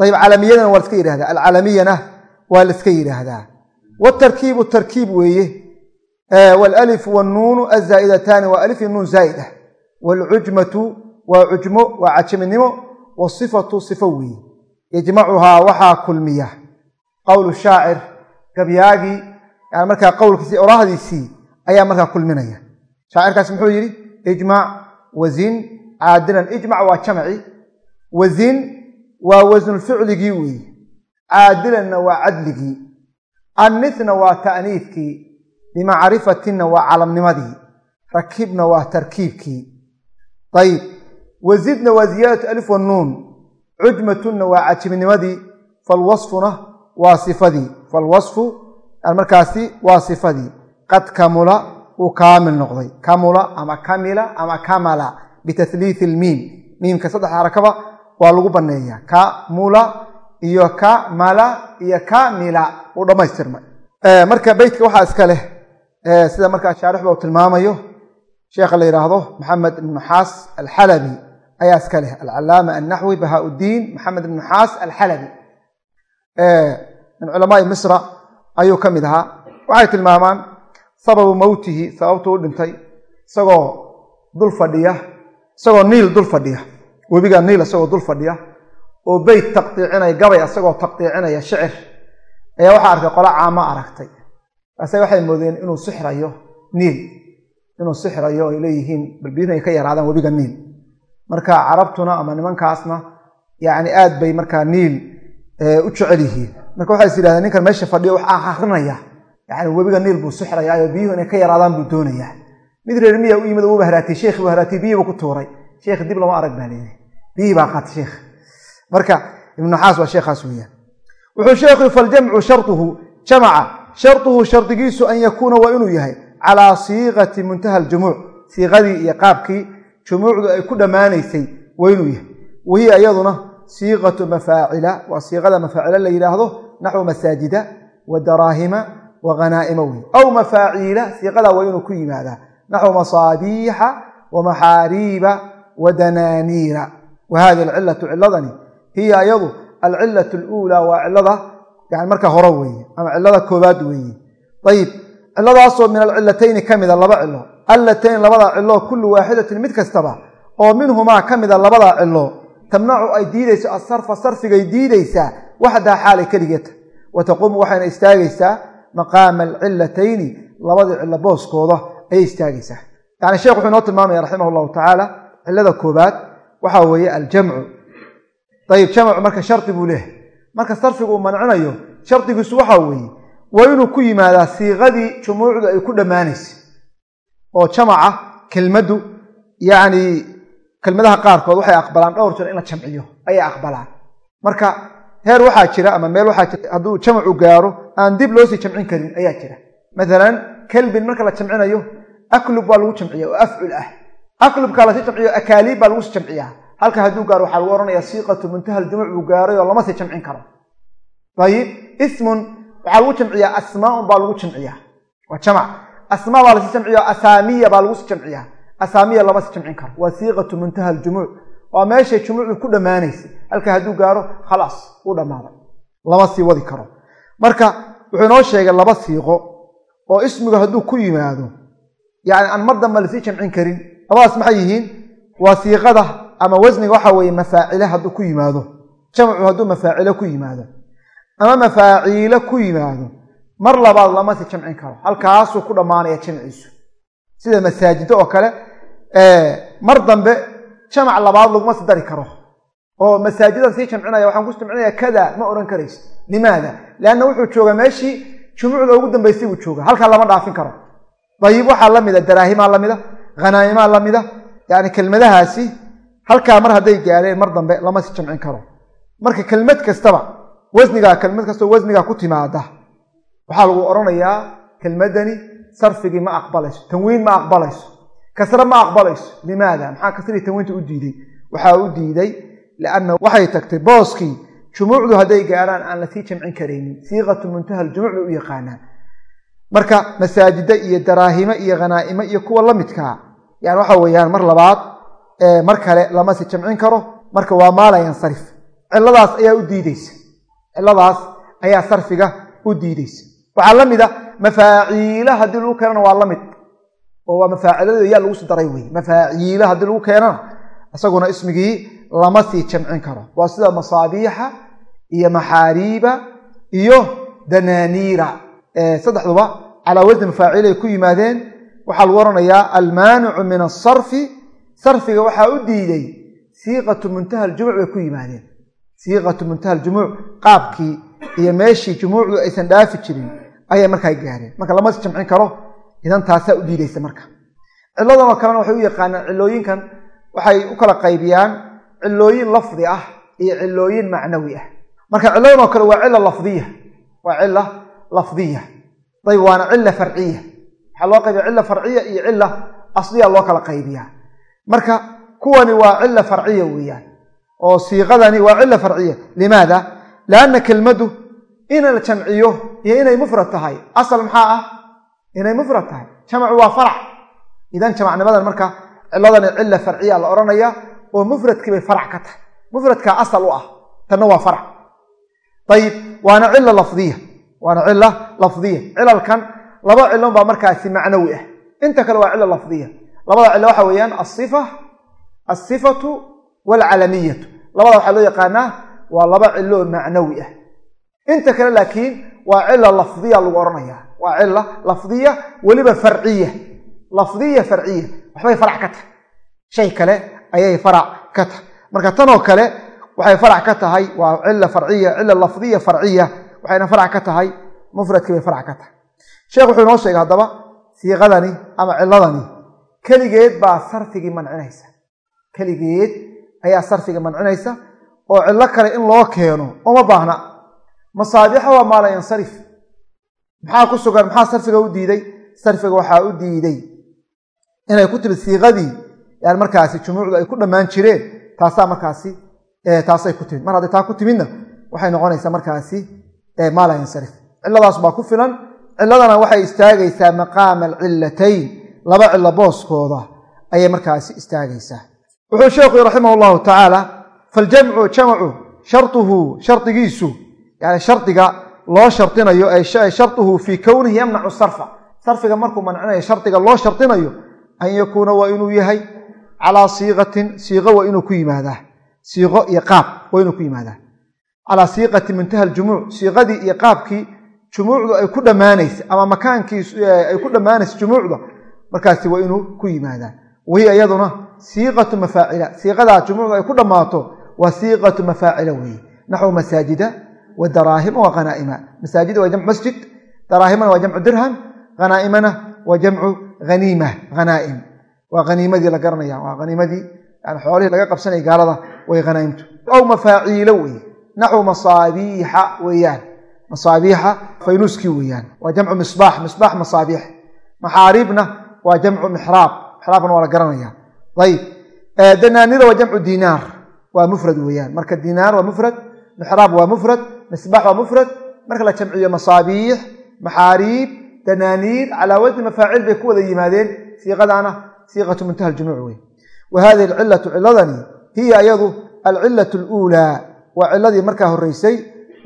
Ayib calamiyadana waa laska yidhahdaa alcalamiyana waa laiska yidhaahdaa. Wtarkiibu tarkiib weeye. Wlalifu wnuunu azaa'idataani waa alif nuun zaa'ida. Waalcujmatu waa cujmo waa cajaminimo wasifatu sifo weeye. Yajmacuhaa waxaa kulmiya. Qowlu shaacir gabyaagii yani markaa qowlkiisii orahdiisii ayaa markaa kulminaya. Shaacirkaas muxuu yidhi ijmac wazin caadilan. Ijmac waa jamci wazin waa wasnulficligii weeye caadilanna waa cadligii. Annithna waa ta'niidkii bimacrifatinna waa calamnimadii. Rakibna waa tarkiibkii. Ayib wazidna waa ziyaadatu alif wannuun cujmatunna waa cajibnimadii. Falwasfuna waa sifadii. Falwasfu markaasi waa sifadii. Qad kamula uu kaamil noqday. Kamula ama kamila ama kamala. Bitahliithi ilmiim miimka saddex xarakaba waa lagu banneeyaa kamula iyo kamala iyo kamila uu dhammaystirmay. Marka beytka waxaa iska leh sida markaa shaarixba uu tilmaamayo sheekha la yidhaahdo maxamed ibn xaas alxalabi ayaa iska leh. Alcalaama annaxwi bahaa-uddiin maxamed ibn xaas alxalabi min culamaai misra ayuu ka mid ahaa. Waxay tilmaamaan sababu mowtihi sababtuu u dhintay isagoo dul fadhiya isagoo niil dul fadhiya webiga niil isagoo dul fadhiya oo beyt taqdiicinaya gabay isagoo taqdiicinaya shicir ayaa waxaa arkay qola caama aragtay. Ase waxay moodeen inuu sixrayo niil inuu sixrayo ay leeyihiin balbiin ay ka yaraadaan webiga niil marka carabtuna ama nimankaasna yani aad bay markaa niil u jecel yihiin. Marka waxay is yidhahdeen ninkan meesha fadhiyo wax akrinaya yani webiga niil buu sixrayaa biyuhu inay ka yaraadaan buu doonayaa. Mid reer miya u yimid uuba haraatiyey sheekhi buu haraatiyey biyihiiba ku tuuray sheekh dib lama arag baa leeyahay. Biyihii baa qaatay sheekh marka ibnu xaas waa sheekhaas weeyaan. Wuxuu sheekhu faljamcu shartuhu jamaca. Shartuhu shardigiisu an yakuuna waa inuu yahay calaa siiqati muntaha aljumuuc. Siiqadii iyo qaabkii jumuucdu ay ku dhammaanaysay waa inuu yahay. Wahiya iyaduna siiqatu mafaacila waa siiqada mafaacila la yidhaahdo naxwu masaajida wa daraahima wa khanaa'ima wey aw mafaaciila siiqadaa waa inuu ku yimaadaa. Naxwu masaabiixa wa maxaariiba wa danaaniira. Wa hadihi alcilatu ciladani hiya iyadu alcilatu aluulaa waa cilada yani markaa hore weeye ama cilada koobaad weeye. Ayib ciladaasoo min alcilatayni ka mida laba cilo allatayn labadaa cilo kullu waaxidatin mid kastaba oo minhumaa ka mida labadaa cilo tamnacu ay diidayso asarfa sarfigay diidaysaa waxdaa xaalay keligeeta wa taquumu waxayna istaagaysaa maqaama alcilatayni labadii cilo booskooda ayay istaagaysaa. Yani sheekh wuxuu inoo tilmaamaya raximah llahu tacaala cilada koobaad waxa weeye aljamcu. Ayib jamcu marka shardi buu leehay marka sarfigu uu mancinayo shardigiisu waxa weeye waa inuu ku yimaadaa siiqadii jumuucdu ay ku dhammaanaysay oo jamaca kelmaddu yacni kelmadaha qaarkood waxay aqbalaan dhowr jeer in la jamciyo ayay aqbalaan. Marka heer waxaa jira ama meel waxaa jira hadduu jamcu gaaro aan dib loosii jamcin karin ayaa jira. Maalan kelbin marka la jamcinayo aklub baa lagu jamciya oo afcul ah aklubkaa la sii jamciyo akaaliib baa lagu sii jamciyaa. Halka hadduu gaaro waxaa lagu ohanaya siiqatu muntaha ljumuc buu gaaray oo lama sii jamcin karo. Ayib ismun waxaa lagu jamciyaa asmaaun baa lagu jamciyaa. Waa jamac. Asmaa baa la sii jamciya asaamiya baa lagu sii jamciyaa. Asaamiya lama sii jamcin karo. Waa siiqatu muntaha ljumuuc waa meeshay jumuucdu ku dhammaanaysay halka hadduu gaaro khalaas uu dhammaaday lama sii wadi karo. Marka wuxuu inoo sheegay laba siiqo oo ismigu hadduu ku yimaado yani aan mar damba la sii jamcin karin. Labadaas maxay yihiin? Waa siiqada ama wasniga waxa weeye mafaacile hadduu ku yimaado. Jamcu hadduu mafaacile ku yimaado. Ama mafaaciile ku yimaado. Mar labaad lama sii jamcin karo. Halkaasuu ku dhammaanaya jamciisu. Sida masaajiddo oo kale mar dambe jamac labaad laguma sii dari karo. Oo masaajidan sii jamcinaya waxaan ku jamcinaya kada ma odhan karayso limaada? Lianna wuxuu joogaa meeshii jumuucda ugu dambaysay buu jooga halkaa lama dhaafin karo dayib waxaa la mida daraahimaa lamida hanaa'imaa lamida yani kelmadahaasi halkaa mar hadday gaadheen mar dambe lama sii jamcin karo marka kelmad kastaba wasnigaa kelmad kastoo wasnigaa ku timaada waxaa lagu odhanayaa kelmadani sarfigii ma aqbalayso tanwiin ma aqbalayso kasre ma aqbalayso limaada maxaa kasrii tanwiinta u diiday waxaa u diiday lianna waxay tagtay booskii jumuucdu hadday gaadhaan aan la sii jamcin karaynin siiqatu muntaha aljumuuc u yaqaanaan marka masaajida iyo daraahime iyo khanaa'ime iyo kuwa la midkaa yani waxa weeyaan mar labaad mar kale lama sii jamcin karo. Marka waa maala yansarif ciladaas ayaa u diideysa ciladaas ayaa sarfiga u diideysa waxaa la a mafaaciila haddii lagu keenana waa la mid. Oo waa mafaacilada yaa lagu sii daray wey mafaaciila haddii lagu keenana isaguna ismigii lama sii jamcin karo. Waa sida masaabiixa iyo maxaariiba iyo danaaniira saddexduba calaa wasni mafaacil ay ku yimaadeen waxaa lagu oranayaa almaanicu min asarfi sarfiga waxaa u diiday siiqatu muntaha aljumuuc bay ku yimaadeen. Siiqatu muntaha aljumuuc qaabkii iyo meeshii jumuucdu aysan dhaafi jirin ayay markaa gaareen. Marka lama jamcin karo idan taasaa u diideysa marka. Ciladan oo kalena waxay u yaqaanaan cilooyinkan waxay u kala qaybiyaan cilooyin lafdi ah iyo cilooyin macnawi ah. Marka ciladan oo kale waa cila lafdiya waa cila lafdiya ayb waana cila farciya waxaa loo qaybiya cila farciya iyo cila asliya loo kala qaybiyaa. Marka kuwani waa cila farciya weeyaan. Oo siiqadani waa cila farciya. Limaada? Lianna kelmaddu in la jamciyo iyo inay mufrad tahay. Asal maxaa ah? Inay mufrad tahay. Jamcu waa farac. Idan jamacnimadan marka ciladani cila farciya la odhanaya oo mufradkii bay farac ka tahay. Mufradkaa asal u ah. Tanna waa farac. Ayib waana cila lafdiya waana cila lafdiya cilalkan laba cilon baa markaasi macnawi ah. Inta kale waa cila lafdiya labada cilo waxa weeyaan asifa asifatu waalcalamiyatu labada waxaa loo yaqaanaa waa laba cilo macnawi ah. Inta kale laakiin waa cila lafdiya lagu odhanaya waa cila lafdiya weliba farciya lafdiya farciya waxbay farac ka tahay. Shay kale ayay farac ka tahay. Marka tanoo kale waxay farac ka tahay waa cila farciya cila lafdiya farciya waxayna farac ka tahay mufradkii bay farac ka tahay. Sheekh wuxuu inoo sheegay haddaba siiqadani ama ciladani keligeed baa sarfigii mancinaysa. Keligeed ayaa sarfiga mancinaysa oo cillo kale in loo keeno uma baahna. Masaabixa waa maala yansarif. Maxaa ku sugan maxaa sarfiga u diiday? Sarfiga waxaa u diiday inay ku timid siiqadii yani markaasi jumuucdu ay ku dhammaan jireen taasaa markaasi taasay ku timid. Mar hadday taa ku timidna waxay noqonaysaa markaasi maala yansarif ciladaas baa ku filan. Ciladana waxay istaagaysaa maqaama alcillatayn. Laba cilo booskooda ayay markaasi istaagaysaa. Wuxuu sheekhu raximah llahu tacaala faljamcu jamcu shartuhu shardigiisu yani shardiga loo shardinayo ay shartuhu fii kownihi yamnacu sarfa. Sarfiga markuu mancinayo shardiga loo shardinayo an yakuuna waa inuu yahay calaa siiqatin siiqo waa inuu ku yimaadaa. Siiqo iyo qaab waa inuu ku yimaadaa calaa siiqati muntaha aljumuuc siiqadii iyo qaabkii jumuucdu ay ku dhammaanaysa ama makaankii ay ku dhammaanaysa jumuucda markaasi waa inuu ku yimaadaa wahiya iyaduna siiqatu mafaacila. Siiqadaa jumuucda ay ku dhammaato waa siiqatu mafaacila weeye. Naxwu masaajida wa daraahima wa khanaa'ima masaajida waa jamcu masjid daraahimana waa jamcu dirham khanaa'imana waa jamcu haniima hanaa'im waa haniimadii la garanaya waa haniimadii yani xoolihii laga qabsanaya gaalada way hanaa'imtu aw mafaaciilo weeye naxwu masaabiixa weeyaan masaabiixa faynuuskii weeyaan waa jamcu misbaax misbaax masaabiix maxaariibna waa jamcu mixraab mixraabna waa la garanaya ayib danaanira waa jamcu diinaar waa mufrad weeyaan marka diinaar waa mufrad mixraab waa mufrad misbaax waa mufrad marka la jamciyo masaabiix maxaariib danaaniir calaa wasni mafaacil bay ku wada yimaadeen siiqadaana siiqatu muntaha ljumuuc wey wa hiya iyadu alcilatu aluulaa waa ciladii markaa horeysay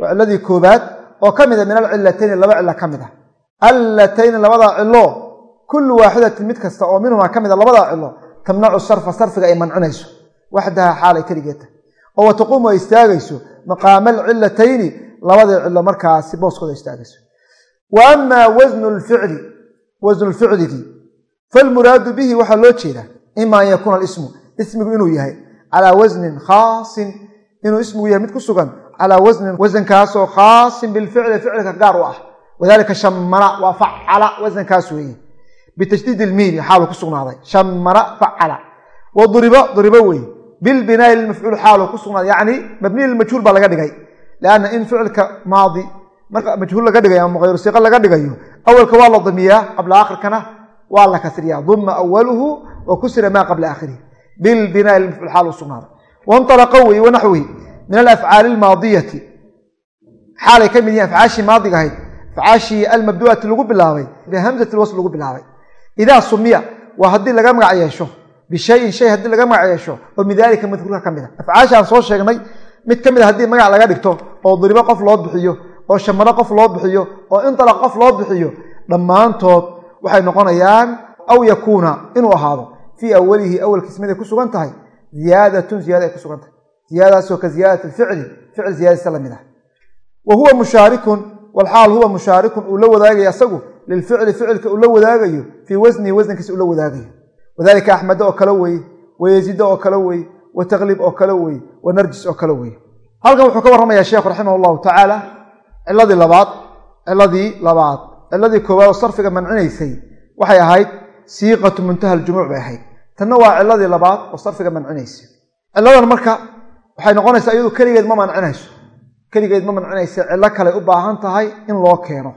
waa ciladii koobaad oo ka mida min alcilatayni laba cilo ka mid a allatayni labadaa cilo kullu waaxidatin mid kasta oo minhumaa ka mida labadaa cilo tamnacu sarfa sarfiga ay mancinayso. Waxdaha xaalay keligeeta. Oo wa taquumu ay istaagayso maqaama alcilatayni labadii cilo markaasi booskooda istaagayso. Wa amaa wasnu lficli wasnu lficligii falmuraadu bihi waxaa loo jeedaa ima an yakuuna alismu ismigu inuu yahay calaa wasnin khaasin inuu ismigu yahay mid ku sugan calaa wasnin wasankaasoo khaasin bilficli ficilka gaar u ah. Wadalika shamara waa facala wasankaas weeye. Bitashdiid ilmiimi xaaluu ku sugnaaday. Shamara facala. Wa duribo duribo weeye. Bilbinaai lilmafcuul xaaluu ku sugnaaday. Yacni mabniy lilmajhuul baa laga dhigay. Lianna in ficilka maadi marka majhuul laga dhigayo ama hayru laga dhigayo awalka waa la damiyaa qabla aakhirkana waa la kasriyaa. Duma awaluhu wa kusira maa qabla aakhirihi bilbinaai lilmafcuul xaaluu sugnaaday wainalaqa weye wanaxwihi min alafcaali almaadiyati xaalay ka mid yihiin afcaashii maadiga ahayd afcaashii almabdu'ati lagu bilaabay bihamzati lwasl lagu bilaabay idaa sumiya waa haddii laga magac yeesho bishayin shay haddii laga magac yeesho oo min daalika madkuurka ka mid a afcaasha aan soo sheegnay mid ka mid a haddii magac laga dhigto oo duribo qof loo bixiyo oo shamaro qof loo bixiyo oo intalaq qof loo bixiyo dhammaantood waxay noqonayaan aw yakuuna inuu ahaado fii awalihi awalkiis miday ku sugan tahay ziyaadatun ziyada ay ku sugan tahay ziyaadadaasoo ka ziyaadat alficli ficil ziyadadiisa la mid ah. Wa huwa mushaarikun walxaal huwa mushaarikun uu la wadaagayo asagu lilficli ficilka uu la wadaagayo fii wasnihi wasnkiisa uu la wadaagayo. Wadalika axmeda oo kale weye wa yaziida oo kale weye wa taklib oo kale weye wa narjis oo kale weye halkan wuxuu ka warramayaa sheekhu raximah allahu tacaala ciladii labaad ciladii labaad ciladii koowaad oo sarfiga mancinaysay waxay ahayd siiqatu muntaha aljumuuc bay ahayd tanna waa ciladii labaad oo sarfiga mancinaysay ciladan marka waxay noqonaysaa iyadu keligeed ma mancinayso. Keligeed ma mancinaysa cillo kale u baahan tahay in loo keeno.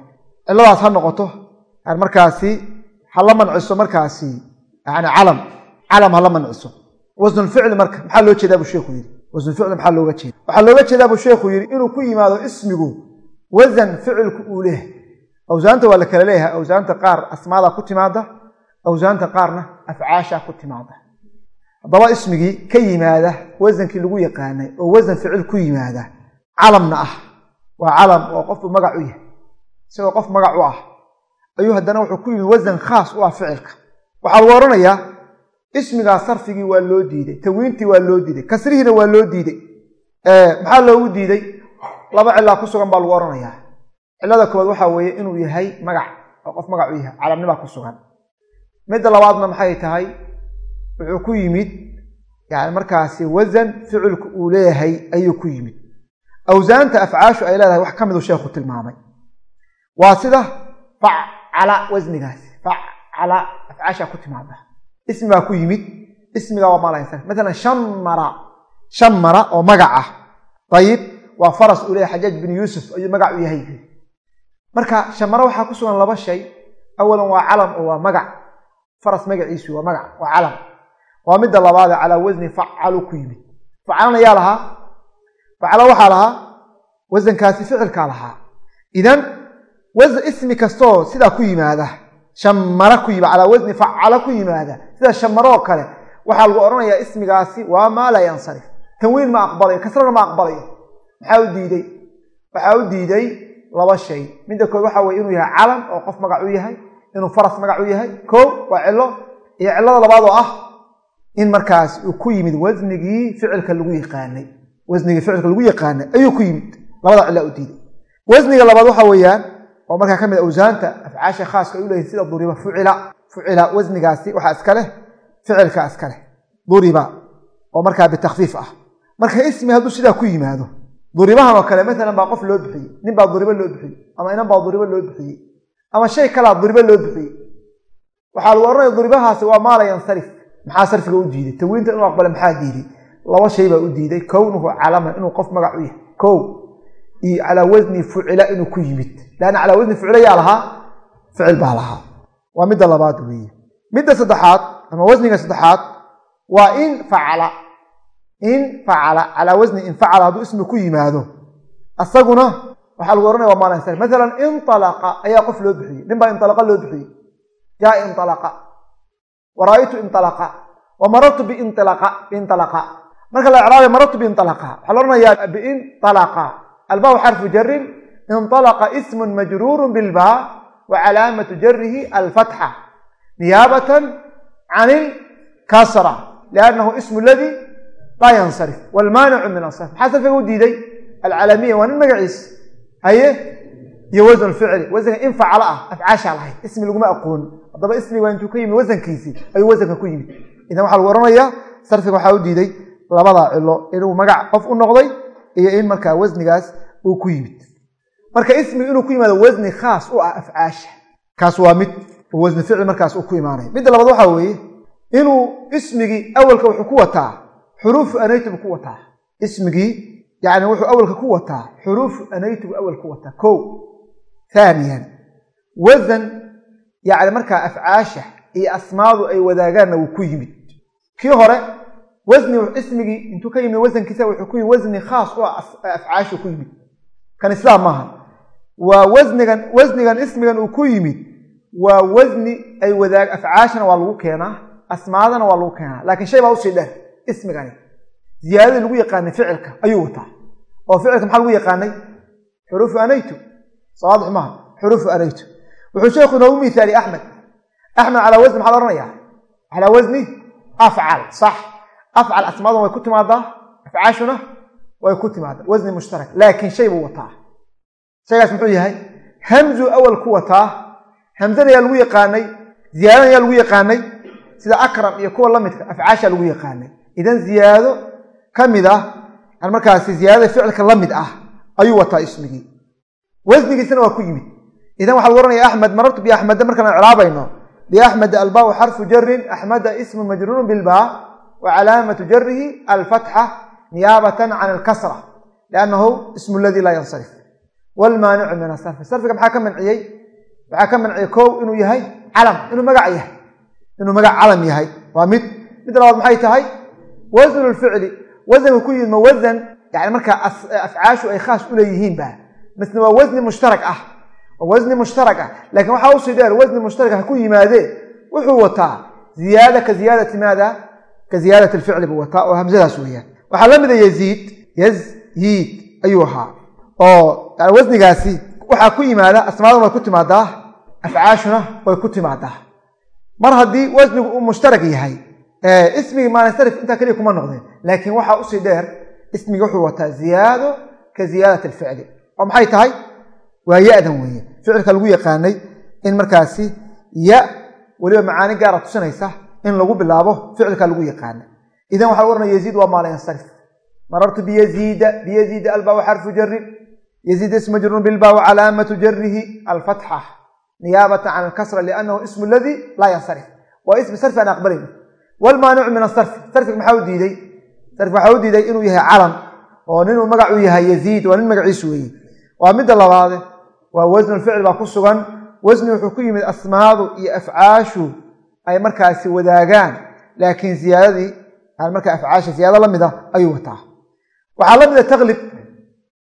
Cilladaas ha noqoto. Markaasi ha la manciso markaasi. Yani calam calam ha la manciso. Wasnulficli marka maxaa loo jeedaa buu sheekhu yidhi? Wasnulficli maxaa looga jeeda waxaa looga jeedaa buu sheekhu yidhi inuu ku yimaado ismigu wasan ficilku uu leehay awsaanta waa la kala leeyahay. Awsaanta qaar asmaada ku timaada awsaanta qaarna afcaasha ku timaada haddaba ismigii ka yimaada wasankii lagu yaqaanay oo wasan ficil ku yimaada calamna ah. Waa calam oo qofku magac u yahay. Isagoo qof magac u ah. Ayuu haddana wuxuu ku yimid wasan khaas u ah ficilka. Waxaa lagu odhanayaa ismigaa sarfigii waa loo diiday tawiintii waa loo diiday kasrihiina waa loo diiday. Maxaa loogu diiday? Laba cilaa ku sugan baa lagu odhanayaa cilada koowaad waxaa weeye inuu yahay magac oo qof magac u yahay calamnibaa ku sugan midda labaadna maxay tahay? Wuxuu ku yimid yani markaasi wasan ficilku uu leeyahay ayuu ku yimid. Awsaanta afcaashu ay leedahay wax ka miduu sheekhu tilmaamay. Waa sida facala wasnigaasi facala afcaashaa ku timaada ismi baa ku yimid ismiga waa maalaynsan maalan shamara shamara oo magac ah. Ayib waa faras uu leeyahay xajaaj bin yuusuf ayuu magac u yahay. Marka shamara waxaa ku sugan laba shay. Awalan waa calam oo waa magac faras magaciisu waa magac waa calam. Waa midda labaade calaa wasni facalu ku yimid. Facalana yaa lahaa facalo waxaa lahaa wasankaasi ficilkaa lahaa. Idan ismi kastaoo sidaa ku yimaada shamara ku yimid calaa wasni facala ku yimaada sida shamaroo kale waxaa lagu odhanayaa ismigaasi waa maa laa yansarif. Tanwiin ma aqbalayo kasrana ma aqbalayo. Maxaa u diidey waxaa u diiday laba shay. Midda kood waxa weye inuu yahay calam oo qof magac u yahay inuu faras magac u yahay? Ko waa cilo iyo cilada labaad oo ah in markaas uu ku yimid wasnigii ficilka lagu yaqaanay. Wasnigii ficilka lagu yaqaanay ayuu ku yimid. Labada cila u diiday. Wasniga labaad waxa weeyaan oo markaa ka mid awsaanta afcaasha khaaska u leeyihiin sida duriba fucila. Fucila wasnigaasi waxaa iska leh ficilka iska leh. Duriba oo markaa bitakfiif ah. Marka ismi hadduu sidaa ku yimaado duribahan oo kale maalan baa qof loo bixiyey. Nin baa duribo loo bixiyey ama inan baa duribo loo bixiyey ama shay kalaa duribo loo bixiyey waxaa lagu odhanaya duribahaasi waa maala yansarif maxaa sarfiga u diiday? Tawiinta inuu aqbale maxaa diiday? Laba shay baa u diiday. Kownuhu calaman inuu qof magac u yahay. Kow iyo calaa wasni fucila inuu ku yimid. Leanna calaa wasni fucila yaa lahaa ficil baa lahaa. Waa midda labaad weeye. Midda saddexaad ama wasniga saddexaad waa in facala. In facala. Calaa wasni in facala hadduu ismi ku yimaado. Asaguna waxaa lagu ohanaya waa maalan maalan inalaqa ayaa qof loo bixiyey. Nin baa inalaqa loo bixiyey. Jaa inalaqa wara'aytu inalaqa wa marartu biinalaqa biinalaqa marka la icraabay marartu biinalaqa waxaa la odhanayaa biinalaqa albaa xarfu jarin inalaqa ismun majruurun bilbaa wa calaamatu jarihi alfatxa. Niyaabatan can ilkasra liannahu ismu ladii laa yansarif. Wlmaanicu min asarf maxaa sarfiga u diiday? Alcalamiya waa nin magaciis haye? Iyo wasn ficli. Wasanka in facalo ah. Afcaashaa lahayd. Ismi laguma aqoon. Haddaba ismi waa intuu ka yimid wasankiisii ayuu wasanka ku yimid. Idan waxaa lagu ohanayaa sarfiga waxaa u diiday labadaa cilo inuu magac qof u noqday iyo in markaa wasnigaas uu ku yimid. Marka ismiga inuu ku yimaado wasni khaas u ah afcaasha. Kaas waa mid wasni ficli markaas uu ku imaanaya midda labaad waxaa weeye inuu ismigii awalka wuxuu ku wataa xuruufu anaytu buu ku wataa. Ismigii yani wuxuu awalka ku wataa xuruufu anaytu buu awal ku wataa. Ko haaniyan wasan yani markaa afcaasha iyo asmaadu ay wadaagaanna wuu ku yimid. Kii hore wasni ismigii intuu ka yimid wasankiisa wuxuu ku yimid wasni khaas u afcaashu ku yimid. Kan islaam maaha. Waa wasnigan wasnigan ismigan uu ku yimid waa wasni ay wadaag afcaashana waa lagu keenaa asmaadana waa lagu keenaa. Laakiin shay baa u sii dheer ismigani ziyaadadii lagu yaqaanay ficilka ayuu wataa. Oo ficilka maxaa lagu yaqaanay? Xuruufu anaytu sawaadix maaha. Xuruufu anaytu wuxuu sheekhu inoogu mihaaliye axmed. Axmed calaa wasni maxaa la ohanaya calaa wasni afcal sax. Afcal asmaaduna way ku timaadaa afcaashuna way ku timaadaa. Wasni mushtarak. Laakiin shay buu wataa. Shaygaas muxuu yahay? Hamzuu awal ku wataa. Hamzana yaa lagu yaqaanay. Ziyaadana yaa lagu yaqaanay. Sida akram iyo kuwa lamidka afcaasha lagu yaqaanay. Idan ziyaado ka mid ah markaasi ziyaadada ficilka la mid ah ayuu wataa ismigii. Wasnigiisana waa ku yimid. Idan waxaa lagu ohanaya axmed marartu biaxmeda markaan icraabayno? Biaxmed albaa xarfu jarin axmeda ismu majruurun bilbaa wa calaamatu jarihi alfatxa niyaabatan can alkasra liannahu ismu ladii laa yansarif. Wlmaanicu min asarfi sarfiga maxaa ka manciyey? Waxaa ka manciyey kow? Inuu yahay calam. Inuu magac yahay. Inuu magac calam yahay. Waa mid. Mid labaad maxay tahay? Wasnu lficli wasanka ku yimid ma wasan yani markaa afcaashu ay khaas u leeyihiinba misna waa wasni mushtarak ah waa wasni mushtarak ah laakiin waxaa u sii dheer wasni mushtarak ha ku yimaadee wuxuu wataa ziyaada ka ziyaadati maada ka ziyaadat alficli buu wataa oo hamsadaas weeyaan waxaa la mida yaziid yazyiid ayuu ahaa oo yani wasnigaasi waxaa ku yimaada asmaaduna way ku timaadaa afcaashuna way ku timaadaa mar haddii wasnigu uu mushtarak yahay ismigii maansarif intaa keliya kuma noqdeen laakiin waxaa u sii dheer ismigi wuxuu wataa ziyaado ka ziyaadat alficli. Oo maxay tahay? Waa ya-dan weeye. Ficilka lagu yaqaanay in markaasi ya weliba macaani gaara tusinaysa in lagu bilaabo ficilka lagu yaqaana idan waxa lagu ohanaya yaziid waa maala yansarif marartu biyaziida biyaziida albaa xarfu jarin yaziid ismu majruun bilbaa wa calaamatu jarihi alfatxa niyaabatan can alkasra liannahu ismu ladii laa yansarif. Waa ismi sarfi aan aqbalayno wlmaanicu min asarfi sarfiga maxaa u diiday? Sarfi waxaa u diiday inuu yahay calam oo ninuu magacu yahay yaziid waa nin magaciisu weeye waa midda labaade waa wasnulficil baa ku sugan. Wasni wuxuu ku yimid asmaadu iyo afcaashu ay markaasi wadaagaan laakiin ziyaadadii markaa afcaasha ziyaado la mid a ayuu wataa. Waxaa la mida taqlib.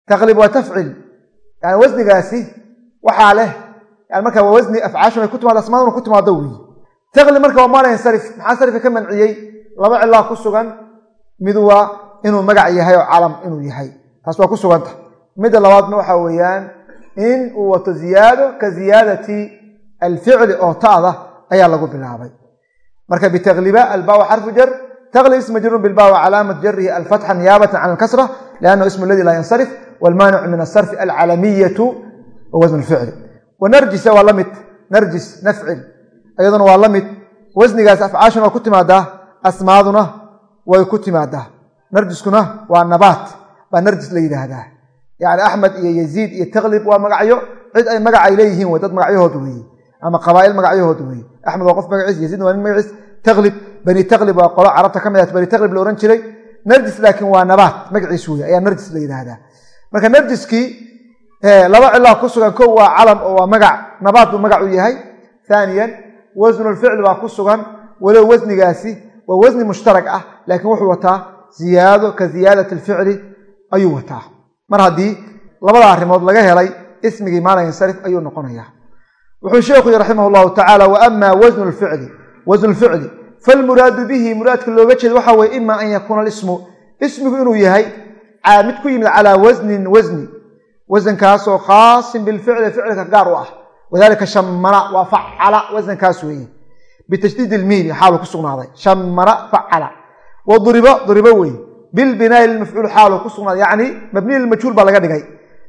Taqlib waa tafcil. Yani wasnigaasi waxaa leh markaa wasni afcaashun ay ku timaado asmaaduna ku timaado weeye taqlib marka waa maala yansarif maxaa sarifka ka manciyey? Laba cilaa ku sugan. Mid waa inuu magac yahay oo calam inuu yahay. Taas waa ku suganta. Midda labaadna waxaa weeyaan in uu wato ziyaado ka ziyaadati alficli oo ta'da ayaa lagu bilaabay. Marka bitaqliba albaa xarfu jar. Taqlib ism majruun bilba wa jarihi alfatxa niyaabatan can alkasra liannahu ismu aladi laa yansarif walmaanicu min asarfi alcalamiyatu wa wasn lficli wanarjisa waa la mid. Narjis nafcil iyaduna waa la mid. Wasnigaas afcaashuna waa ku timaadaa asmaaduna way ku timaadaa. Narjiskuna waa nabaat baa narjis la yidhaahdaa. Yani axmed iyo yaziid iyo taklib waa magacyo cid ay magac ay leeyihiin wey dad magacyahood weeye ama qabaa'il magacyahood weeye axmed waa qof magaciis yaziidna waa nin magaciis. Taklib bani taklib waa qolo carabta ka mid ah bani taklib la ohan jiray. Narjis laakiin waa nabaat magaciis wey ayaa narjis la yidhaahdaa. Marka narjiskii laba cilaa ku sugan kow waa calam oo waa magac nabaat buu magac u yahay haaniyan wasnulficl baa ku sugan walow wasnigaasi waa wasni mushtarag ah laakiin wuxuu wataa ziyaado ka ziyaadat alficli ayuu wataa. Mar haddii labada arrimood laga helay ismigii maala yansarif ayuu noqonaya wuxuu sheekhu yihi raximah llahu tacaala wa ama wasnu lficli wasnu lficli falmuraadu bihi muraadka looga jeeda waxa weye ima an yakuuna alismu. Ismigu inuu yahay mid ku yimid calaa wasnin wasni wasankaasoo khaasin bilficli ficilka gaar u ah wadalika shamana waa facala wasankaas weeye. Bitashdiid ilmiini xaalu ku sugnaaday. Shamana facala wa duribo duribo weye bilbinaai lilmafcuul xaalu ku sugnaaday yacni mabniy lilmajhuul baa laga dhigay.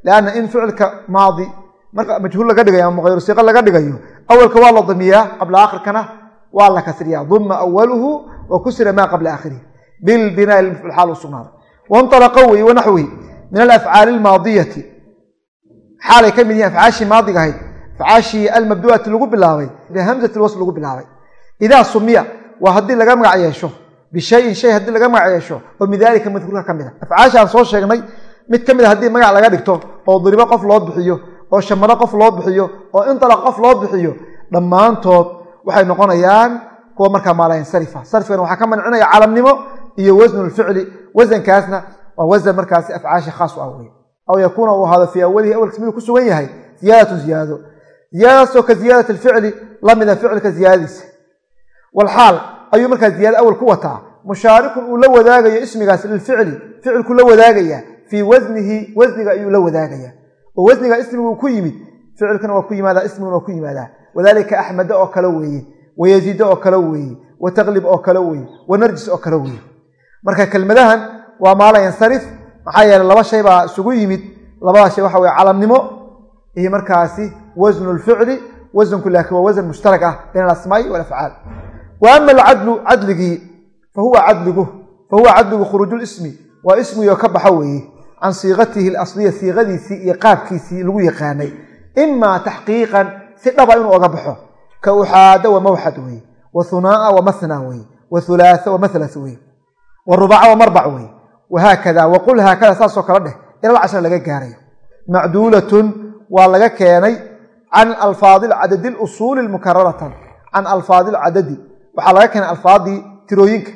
Lanna in ficilka maadi marka majhuul laga dhigayo ama hayru laga dhigayo awalka waa la damiyaa qabla aakhirkana waa la kasriyaa. Duma awaluhu wa kusira maa qabla aakhirihi bilbinaai lilmafcuul xaalu sugnaaday. Wainalaqa wey wanaxwihi min alafcaali almaadiyati. Xaalay ka mid yihiin afcaashii maadiga ahayd afcaashii almabdu'ati lagu bilaabay bihamzati lwasl lagu bilaabay idaa sumiya waa haddii laga magac yeesho bishayin shay haddii laga magac yeesho oo min daalika madkuurka ka mid a afcaasha aan soo sheegnay mid ka mid a haddii magac laga dhigto oo duribo qof loo bixiyo oo shamano qof loo bixiyo oo intalaq qof loo bixiyo dhammaantood waxay noqonayaan kuwa markaa maalayansarifa sarfigana waxaa ka mancinaya calamnimo iyo wasnulficli wasankaasna waa wasan markaasi afcaasha khaas u ah wey aw yakuuna uu ahaado fii awalihi awalkiis miduu ku sugan yahay ziyaadatun ziyaado ziyaadadaasoo ka ziyaadat alficli lamida ficilka ziyaadadiisa. Walxaal ayuu markaa ziyaada awal ku wataa. Mushaarikun uu la wadaagayo ismigaas lilficli. Ficilku la wadaagaya fii wasnihi wasniga ayuu la wadaagaya. Oo wasniga ismiguu ku yimid ficilkana waa ku yimaada ismiguna waa ku yimaadaa. Wadaalika axmeda oo kale weeye wayaziida oo kale weeye wa taklib oo kale weeye wa narjis oo kale weeye. Marka kelmadahan waa maala yansarif maxaa yeeley laba shay baa isugu yimid. Labadaa shay waxa weye calamnimo iyo markaasi wasnu lficli wasanku laakiin waa wasan mushtarak ah bayna alasmaa'i walafcaal wa ama alcadlu cadligii fahuwa cadligu fahuwa cadligu khuruuju lismi waa ismigii oo ka baxa weeye can siiqatihi alasliya siiqadiisii iyo qaabkiisii lagu yaqaanay. Imaa taxqiiqan si dhaba inuu oga baxo. Ka uxaada wa mawxad weye wa hunaa'a wa mahna weye wa hulaatha wa mathlas weye wa rubaca wa marbac haakada saasoo kale dheh ilal laga gaarayo. Macduulatun waa laga keenay can alfaadi cadadi lusuuli mukararatan can alfaadi lcadadi waxaa laga keenay alfaadii tirooyinka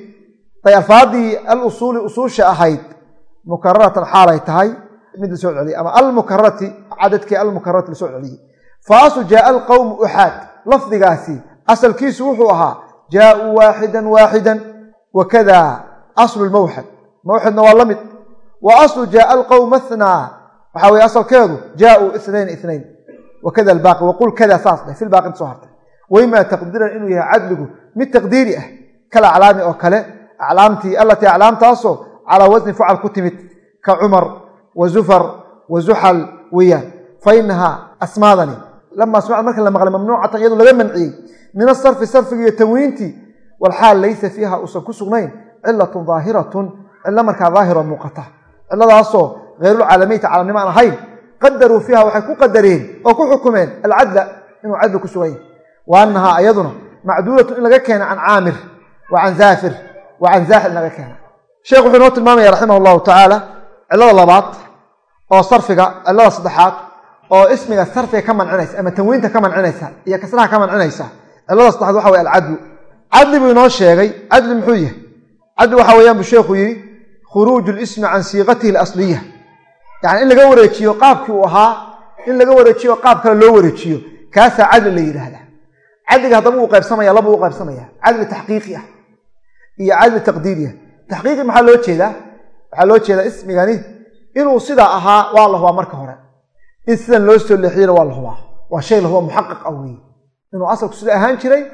day alfaadii alusuuli usuusha ahayd mukararatan xaalay tahay mid la soo celiyey ama almukararati cadadkii almukararati la soo celiyey fa aslu jaaa alqowmu uxaad lafdigaasi asalkiisu wuxuu ahaa jaauu waaxidan waaxidan wakada aslu lmawxad mawxadna waa la mid wa aslu jaaa alqowm mathnaa waxaa weye asalkeedu jaauu inayn inayn wakada albaaqi waqul kada saas dheh fi lbaaqi soo hartay. Waimaa taqdiiran inuu yahay cadligu? Mid taqdiiri ah. Kal aclaami oo kale aclaamtii allatii aclaamtaasoo calaa wasni fucal ku timid. Ka cumar wa zufar wa zuxal weeyaan. Fa inahaa asmaadani. Lama asmacd marka la maqlay mamnuucatan iyadoo laga manciyey min asarfi sarfiga iyo tanwiintii walxaal laysa fiiha uusan ku sugnayn cilatun daahiratun cillo markaa daahiroo muuqata. Cilladaasoo hayrulcaalamiynta caalamnimo aan ahayn qadaruu fiiha waxay ku qadareen oo ku xukumeen alcadla inuu cadli ku sugan yahy wa annahaa iyaduna macduulatun in laga keena can caamir wa can zaafir wa can zaaxil in laga keena. Sheekh wuxuu inoo tilmaamaya raximah allahu tacaala cillada labaad oo sarfiga cillada saddexaad oo ismiga sarfiga ka mancinaysa ama tanwiinta ka mancinaysa iyo kasraha ka mancinaysa. Cillada saddexaad waxa weye alcadlu. Cadli buu inoo sheegay cadli muxuu yahay? Cadli waxa weeyaan buu sheekhu yidhi khuruuju lismi can siiqatihi alasliya yani in laga wareejiyo qaabkii uu ahaa in laga wareejiyo qaab kale loo wareejiyo kaasaa cadli la yidhaahda cadliga haddaba uu qaybsamaya laba u qaybsamaya. Cadli taxqiiqi ah iyo cadli taqdiiri ah. Taxqiiqi maxaa loo jeedaa? Waxaa loo jeedaa ismigani inuu sidaa ahaa waa la hubaa marka hore. In sidan loo soo leexiyana waa la hubaa. Waa shay la hubaa muxaqaq ah weeye. Inuu asalku sida ahaan jiray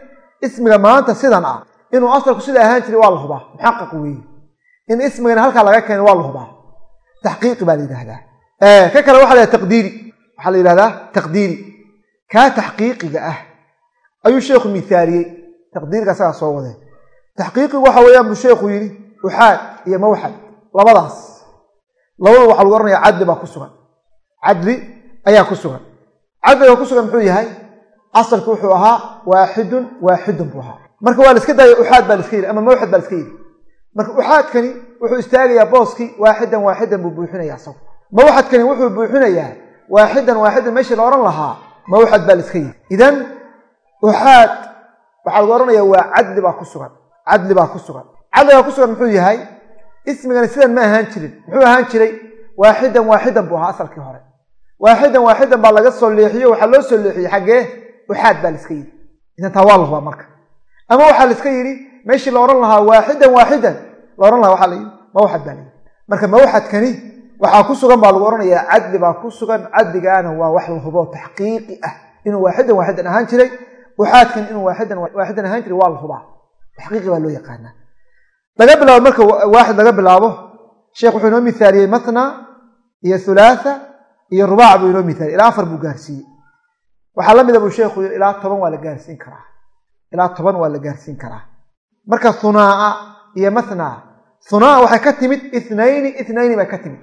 ismiga maanta sidan ah. Inuu asalku sida ahaan jiray waa la hubaa. Muxaqaq weeye. In ismigani halkaa laga keena waa la hubaa taxqiiqi baa la yidhahdaa ka kale waxa la yhahda taqdiiri. Waxaa la yidhahdaa taqdiiri. Kaa taxqiiqiga ah. Ayuu sheekhu mithaaliyey. Taqdiirka asagaa soo wadee taxqiiqigu waxa weeyaan buu sheekhu yidhi uxaad iyo mawxad labadaas. Labada waxaa lagu ohanaya cadli baa ku sugan. Cadli ayaa ku sugan. Cadliga ku sugan muxuu yahay? Asalku wuxuu ahaa waaxidun waaxidun buu ahaa. Marka waa la iska daaya uxaad baa la iska yidhi ama mawxad baa la iska yidhi marka uxaadkani wuxuu istaagayaa booskii waaxidan waaxidan buu buuxinaya isagu mawxadkani wuxuu buuxinayaa waaxidan waaxidan meeshii la odhan lahaa mawxad baa la yidhi. Idan uxaad waxaa lagu odhanaya waa cadli baa ku sugan cadli baa ku sugan. Cadligaa ku sugan muxuu yahay ismigani sidan ma ahaan jirin. Muxuu ahaan jiray waaxidan waaxidan buu ahaa asalkii hore. Waaxidan waaxidan baa laga soo leexiyo waxaa loo soo leexiyey xaggee uxaad baa la iska yidhi. Idan taa waa la marka. Ama waxaa la iska yidhi meeshii la odhan lahaa waaxidan waaxidan. La odhan lahaa waxaa la yidhi mawxad baa la yidhi. Marka mawxadkani waxaa ku sugan baa lagu odhanayaa cadli baa ku sugan cadligaana waa wax la hubo taxqiiqi ah. Inuu waaxidan waaxidan ahaan jiray uxaadkan inuu waaxidan waaxidan ahaan jiray waa la hubaa. Taxqiiqi baa loo yaqaanaa. Laga bilaabo marka waaxid laga bilaabo sheekh wuxuu inoo mithaaliyey matna iyo thulaatha iyo rubaac buu inoo mithaaliyey ilaa afar buu gaarsiiyey. Waxaa la mida buu sheekhu yidhi ilaa toban waa la gaarsiin karaa. Ilaa toban waa la gaarsiin karaa marka hunaa'a iyo mathnaa hunaa'a waxay ka timid ithnayni ithnayni bay ka timid.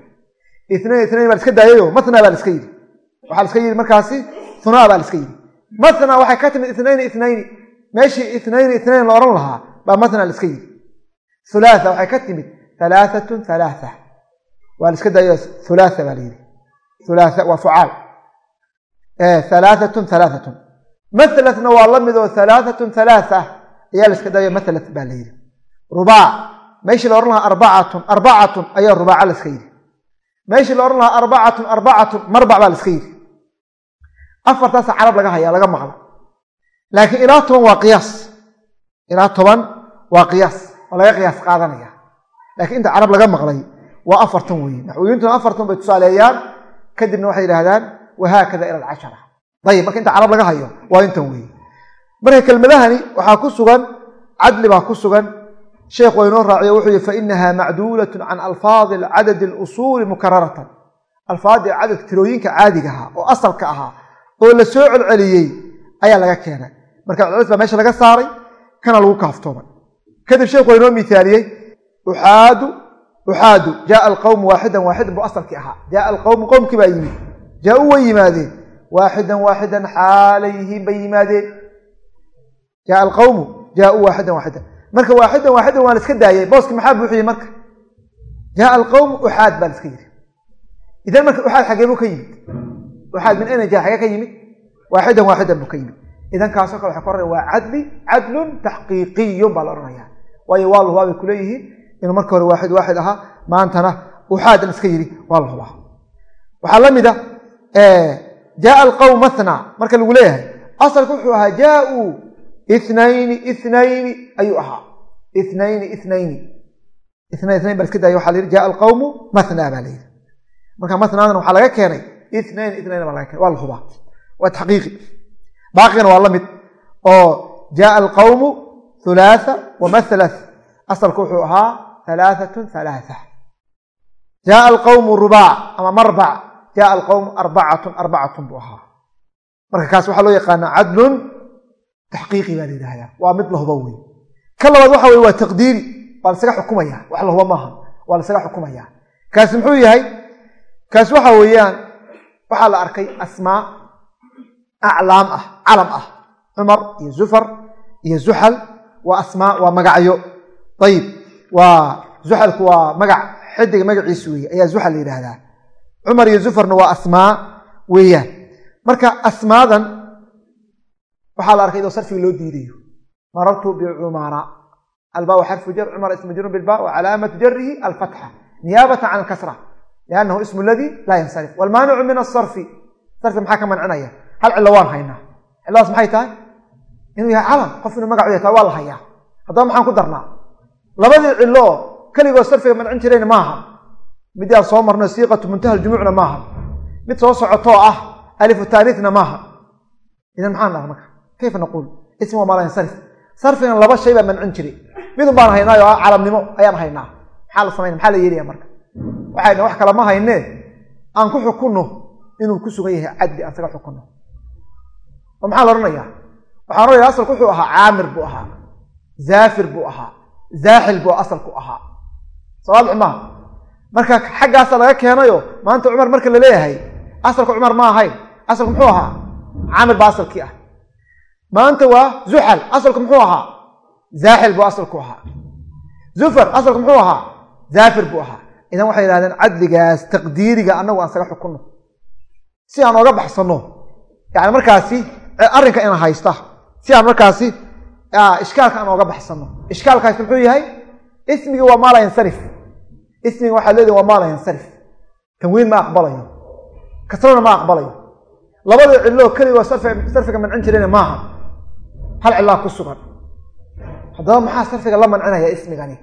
Itnayn itnayn baa la iska daayayo mathnaa baa la yidhi. Waxaa la yidhi markaasi hunaa baa la yidhi. Mathnaa waxay ka timid ithnayni ithnayni meeshii ithnayni itnayn la odhan lahaa baa mathnaa la yidhi. Hulaatha waxay ka timid halaahatun halaatha waa la iska hulaatha baa la yidhi. Hulaatha waa fucaal. Halaahatun halaahatun mathalatna waa la oo halaahatun halaatha ayaa la iska daayo mathalat baa la yidhi. Rubaac meeshii la odhan lahaa arbacatun arbacatun ayaa rubaaca la iska yidhi. Meeshii la odhan lahaa arbacatun arbacatun marbac baa la iska yidhi. Afartaasa carab laga hayaa laga maqla laakiin ilaa toban waa qiyaas. Ilaa toban waa qiyaas waa laga qiyaas qaadanaya. Lakiin inta carab laga maqlay waa afartan weeye naxwiyintuna afartan bay tusaaleeyaan kadibna waxay yidhahdaan wahaakada ila alcashara. Ayib marka inta carab laga hayo waa intan weeye marka kelmadahani waxaa ku sugan cadli baa ku sugan. Sheekh waa inoo raaciyo wuxuu yihi fainaha macduulatun can alfaadi cadadi alusuuli mukararatan. Alfaadii cadadka tirooyinka caadiga ahaa oo asalka ahaa oo la soo celceliyey ayaa laga keenay. Marka celcelis baa meesha laga saaray kana lagu kaaftoomay kadib sheekhu waa inoo uxaadu uxaadu jaaa alqawmu waaxidan waaxidan buu asalkii ahaa. Jaaa alqawmu qowmkii baa yimid. Jaa-u way yimaadeen waaxidan waaxidan xaalay yihiin bay yimaadeen jaaa alqawmu jaa-u waaxidan waaxidan. Marka waaxidan waaxidan waa la iska daayay. Booski maxaa buuxiyey marka? Jaaa alqawmu uxaad baa la yidhi. Idan marka uxaad xagee buu ka yimid. Uxaad min jaa xagee ka yimid? Waaxidan waaxidan buu ka yimid. Idan kaasoo kale waxa ku oranaya waa cadli cadlun taxqiiqiyun baa la odhanaya waayo waa la hubaa bay kuleeyihiin inuu marka hore waaxid waaxid ahaa maantana uxaadan iska yidhi waa la hubaa waxaa la mida jaaa alqawm mathna marka lagu leeyahay asalka wuxuu ahaa jaa-uu ithnayni ithnayni ayuu ahaa. Ithnayni ithnayni ithnayn ithnayn baa la iska daaya waxa la yidhi jaaa alqawmu mathna baa la yidhi. Marka mathnaadan waxaa laga keenay ithnayn ithnayn baa laga keenay. Waa la hubaa. Waa taxqiiqi. Baaqigana waa la mid. Oo jaaa alqawmu hulaatha wamathalath asalku wuxuu ahaa halaahatun halaatha jaaa alqawmu rubaac ama marbac jaaa alqawmu arbacatun arbacatun buu ahaa. Marka kaas waxaa loo yaqaanaa cadlun taxqiiqi baa la yidhahdaa waa mid la hubo wey ka labaad waxa weye waa taqdiiri waa lasaga xukumaya wax la hubo maaha waa lasaga xukumaya kaasi muxuu yahay kaasi waxa weeyaan waxaa la arkay asmaa aclaam ah calam ah cumar iyo zufar iyo zuxal waa asmaa waa magacyo ayib waa zuxalku waa magac xidiga magaciisu weeye ayaa zuxal la yidhaahdaa cumar iyo zufarna waa asmaa weeyaan marka asmaadan waxaa la arkay idoo sarfiga loo diidayo. Marartu bicumara albaa xarfu jar cumar ismu jarun bilba wa calaamatu jarihi alfatxa. Niyaabata can alkasra. Liannahu ismu ladii laa yansarif. Walmaanicu min asarfi sarfi maxaa ka mancinaya? Hal cillo waan haynaa. Cilladaas maxay tahay? Inuu yahay calam. Qof inuu magacu yahay taa waa la hayaa. Haddaba maxaan ku darnaa? Labadii cillo keligoo sarfiga mancin jirayna maaha mid aan soo marno siiqatu muntaha ljumuucna maaha mid soo socotoo ah alifu taaniithna maaha idan maxaan dhaha marka kayfa naquul ism waa maa laa yansarif sarfigana laba shay baa mancin jiray midun baan haynaayo ah calamnimo ayaan haynaa maxaa la samayna maxaa la yeelaya marka waxayna wax kale ma haynee aan ku xukunno inuu ku sugan yahay cadli aan saga xukunno oo maxaa la odhanayaa waxaan oaya asalku wuxuu ahaa caamir buu ahaa zaafir buu ahaa zaaxil buu asalku ahaa sawaadix maaha marka xaggaasa laga keenayo maanta cumar marka la leeyahay asalka cumar ma ahayn asalku muxuu ahaa caamir maanta waa zuxal asalku muxuu ahaa? Zaaxil buu asalku ahaa. Zufar asalku muxuu ahaa? Zaafir buu ahaa. Idan waxay yidhahdeen cadligaas taqdiiriga annagu aan saga xukunno. Si aan ooga baxsanno yani markaasi arrinka ina haysta si aan markaasi ishkaalka aan ooga baxsanno. Ishkaalkaasi muxuu yahay? Ismigii waa maala yansarif. Ismiga waxaa leedihi waa maala yansarif. Tanwiin ma aqbalayo. Kasrana ma aqbalayo. Labada ciloo keligo sarfiga mancin jirayna maaha hal cilaa ku sugan. Haddaba maxaa sarfiga la mancinaya ismigani?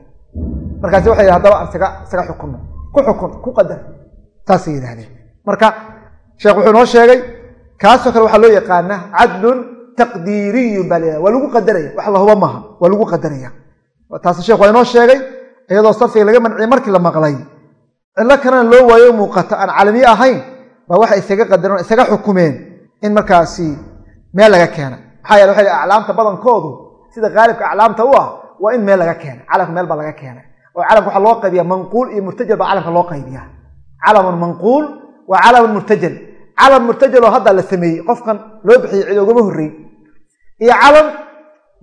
Markaasi waxay hadaba aan saga saga xukunno ku xukun ku qadar. Saasay yidhahdeen marka sheekh wuxuu noo sheegay kaasoo kale waxaa loo yaqaana cadlun taqdiiriyun baa la waa lagu qadaraya. Wax la huba maaha. Waa lagu qadaraya. Taasi sheekh waa inoo sheegay iyadoo sarfiga laga manciyay markii la maqlay. Cillo kalena loo waayo muuqato aan calamiye ahayn baa waxay isaga qadareen isaga xukumeen in markaasi meel laga keena maxaa yeele waxay aclaamta badankoodu sida haalibka aclaamta u ah waa in meel laga keena calamka meel baa laga keenay. Oo calamka waxaa loo qaybiya manquul iyo murtajal baa calamka loo qaybiya calamun manquul waa calamun murtajal. Calam murtajal oo hadda la sameeyey qofkan loo bixiyey cid ogama horrey iyo calam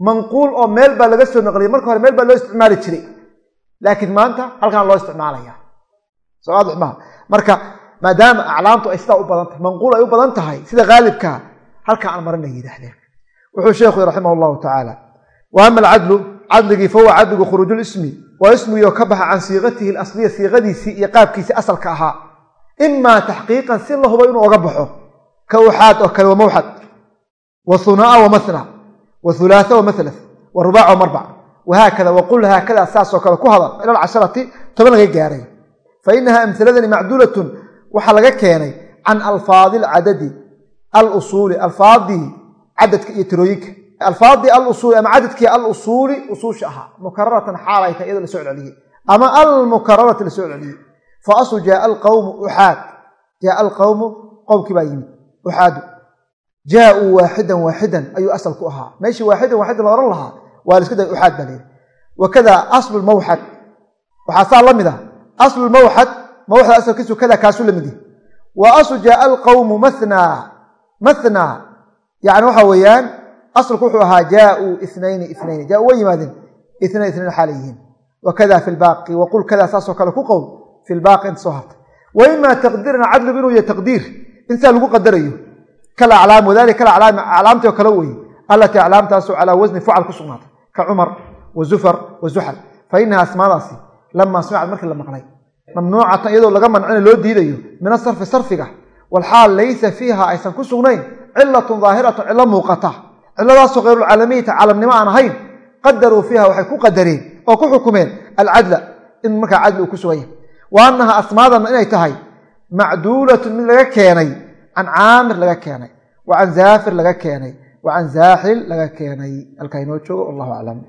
manquul oo meel baa laga soo naqliyay marka hore meel baa loo isticmaali jiray. Laakiin maanta halkaan loo isticmaalaya. Sowaadix maha marka maadaama aclaamtu ay sidaa u badan tahay manquul ay u badan tahay sida haalibka halkaa aan marin ay yidhaahdeen wuxuu sheekhu raximah llahu tacaala. Wa ama alcadlu cadligii fahuwa cadligu khuruujulismi waa ismigii oo ka baxa can siiqatihi alasliya siiqadiisii iyo qaabkiisii asalka ahaa. Imaa taxqiiqan si la hubo inuu oga baxo ka uxaad oo kale wa mawxad wa hunaa wa mahna wa hulaatha wa mathlas wa rubaac wa marbac wahaakada waqul haakada saasoo kale ku hadal ila alcasharati toban laga gaaray. Fa inaha amhiladani macduulatun waxaa laga keenay can alfaadi alcadadi alusuuli alfaadii cadadka iyo tirooyinka. Alfaadii alusuuli ama cadadkii alusuuli usuusha ahaa. Mukararatan xaal ay tahay iyadoo la soo celceliyey. Ama almukararati la soo celceliyey. Fa aslu jaaa alqawmu uxaad jaaa alqawmu qowmkii baa yimid. Uxaadu jaauu waaxidan waaxidan ayuu asal ahaa. Meeshii waaxidan waaxidan la ohan lahaa waa la day uxaad baa leehi wakada aslu lmawxad waxaa saa la mid ah. Aslu lmawxad mawxad asalkiisu kada kaasuu la mid yahi wa aslu jaaa alqawmu mathnaa. Mathnaa yani waxa weeyaan asalku wuxuu ahaa jaauu inayni inayni jaa wa yimaadeen inayn inayn xaala yihiin. Wakada fi lbaaqi waqul kada saasoo kale ku qowl fi lbaaqi inta soo hartay wa imaa taqdiiran cadligu inuu yahay taqdiir intaa lagu qadarayo. Kal aclaam wadalika kal aclaamtii oo kale weye allatii aclaamtaasu calaa wasni fucal ku sugnaatay ka cumar wa zufar wa zuxal fa inaha asmaadaasi lamaa samicad markii la maqlay mamnuucatan iyadoo laga mancina loo diidayo min asarfi sarfiga walxaal laysa fiiha aysan ku sugnayn cilatun daahiratun cilo muuqata. Ciladaasoo khayrulcaalamiyata caalamnimo aan ahayn qadaruu fiiha waxay ku qadareen oo ku xukumeen alcadla in markaa cadli uu ku sugan yahay. Wa annaha asmaadanna inay tahay macduulatun mid laga keenay can caamir laga keenay wa can zaafir laga keenay wa can zaaxil laga keenay. Halkaa inoo joogo wallahu aclam